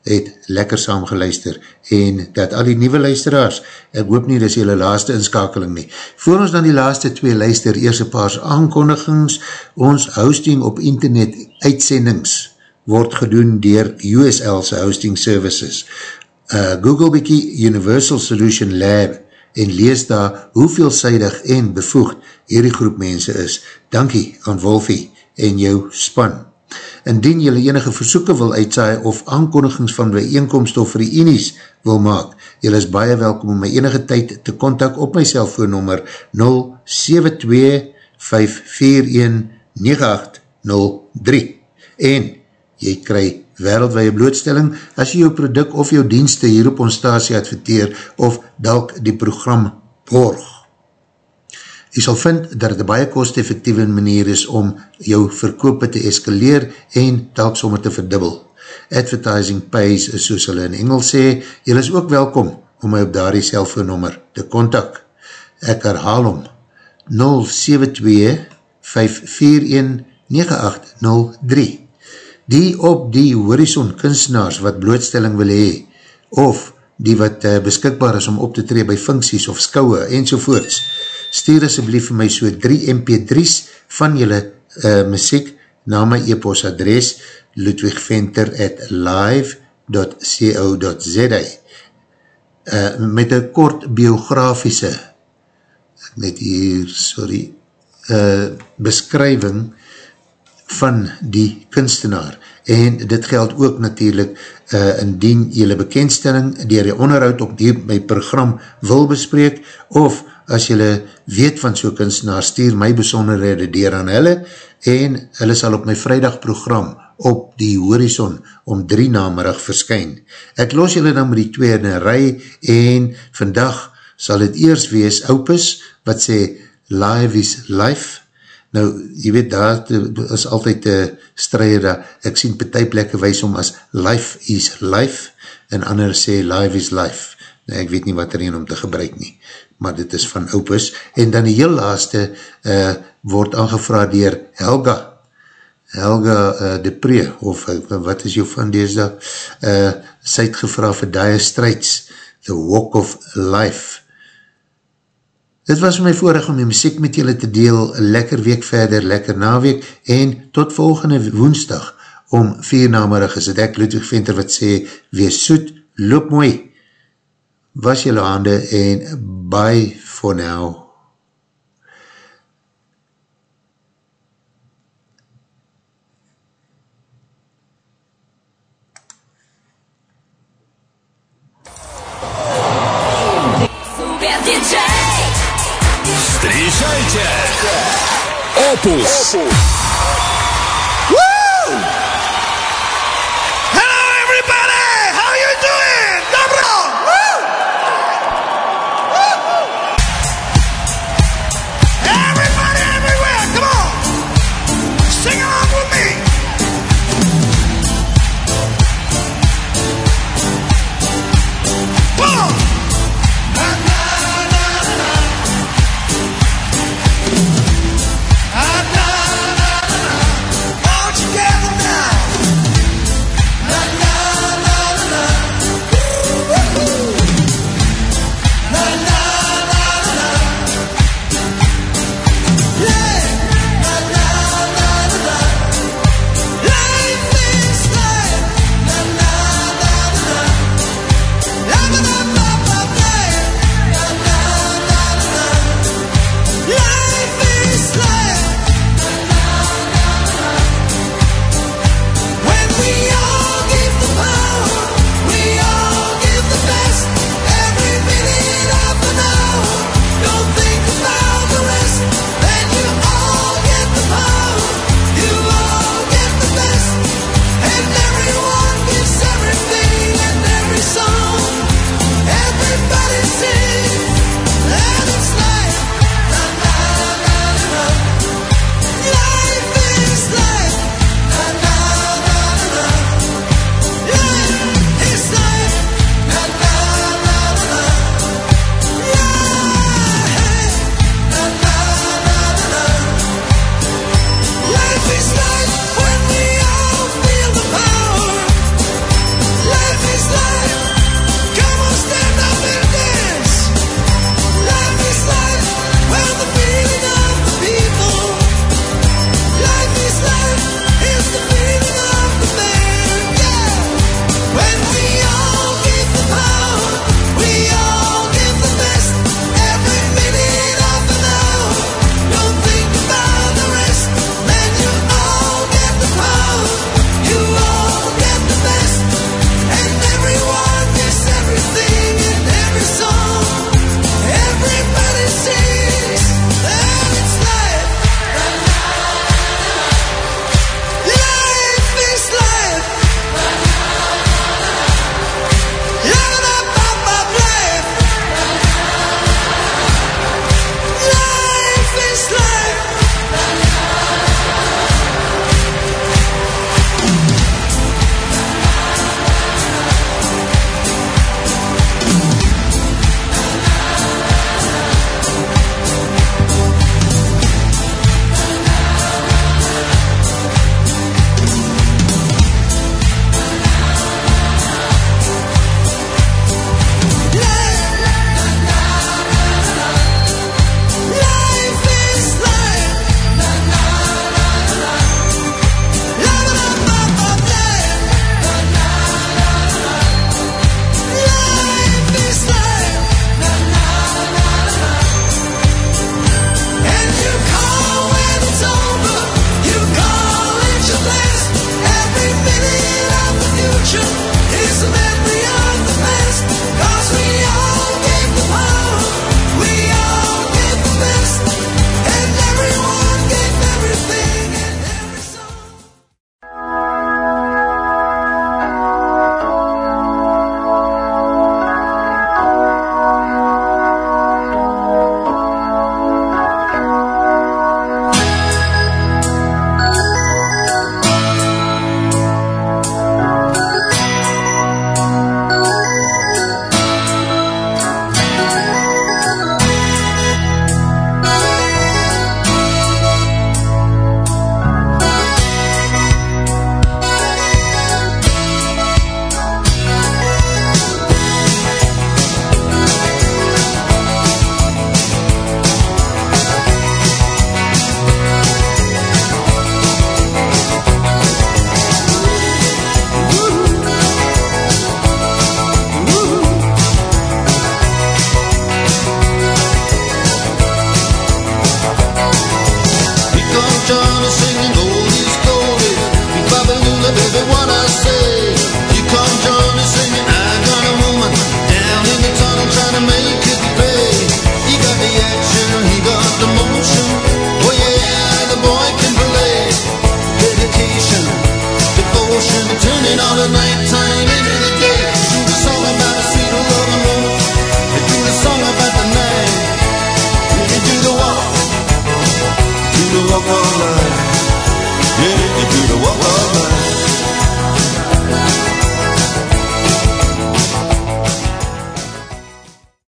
het lekker saam geluister en dat al die nieuwe luisteraars, ek hoop nie dis julle laaste inskakeling nie. Voor ons dan die laaste twee luister, eers een paar aankondigings, ons hosting op internet uitsendings word gedoen dier USL's hosting services. Uh, Google bykie Universal Solution Lab en lees daar hoe veelzijdig en bevoegd hierdie groep mense is. Dankie aan Wolfie en jou span. Indien jylle enige versoeken wil uitsaai of aankondigings van bijeenkomst of reenies wil maak, jylle is baie welkom om my enige tyd te kontak op my cellfoonnummer 072-541-9803 en jy kry wereldwee blootstelling as jy jou product of jou dienste hier op ons stasie adverteer of dalk die program borg. Jy sal vind dat het een baie kost-effectieve manier is om jou verkoop te eskaleer en dalk sommer te verdubbel. Advertising pays, soos hulle in Engels sê, jy is ook welkom om my op daar die cellfoonnummer te kontak. Ek herhaal om 072 541 9803 die op die horizon kunstenaars wat blootstelling wil hee, of die wat uh, beskikbaar is om op te tree by funksies of skouwe enzovoorts, stuur asjeblief vir my so 3 mp3's van julle uh, muziek na my e-post adres ludwigventer at live.co.za uh, met een kort biografiese net hier, sorry uh, beskrywing van die kunstenaar en dit geld ook natuurlijk uh, indien jylle bekendstelling dier die onderhoud op die my program wil bespreek of as jylle weet van so'n kunstenaar stuur my besonderhede dier aan hulle en hulle sal op my vrijdag program op die horizon om drie namerig verskyn. Ek los jylle dan met die tweede rij en vandag sal het eers wees opus wat sê live is life Nou, jy weet, daar is altyd een strijd daar, ek sien partijplekke wees om as life is life, en ander sê life is life. Nou, ek weet nie wat er een om te gebruik nie, maar dit is van opus. En dan die heel laaste uh, word aangevraag dier Helga, Helga uh, de Pre, of uh, wat is jou van deze dag, uh, sy het gevraag vir Dire Strides, The Walk of Life, Dit was my voorig om die muziek met julle te deel, lekker week verder, lekker naweek, en tot volgende woensdag, om vier namerig is het ek, Ludwig Venter, wat sê, wees soet, loop mooi, was julle hande, en bye for now. Opus.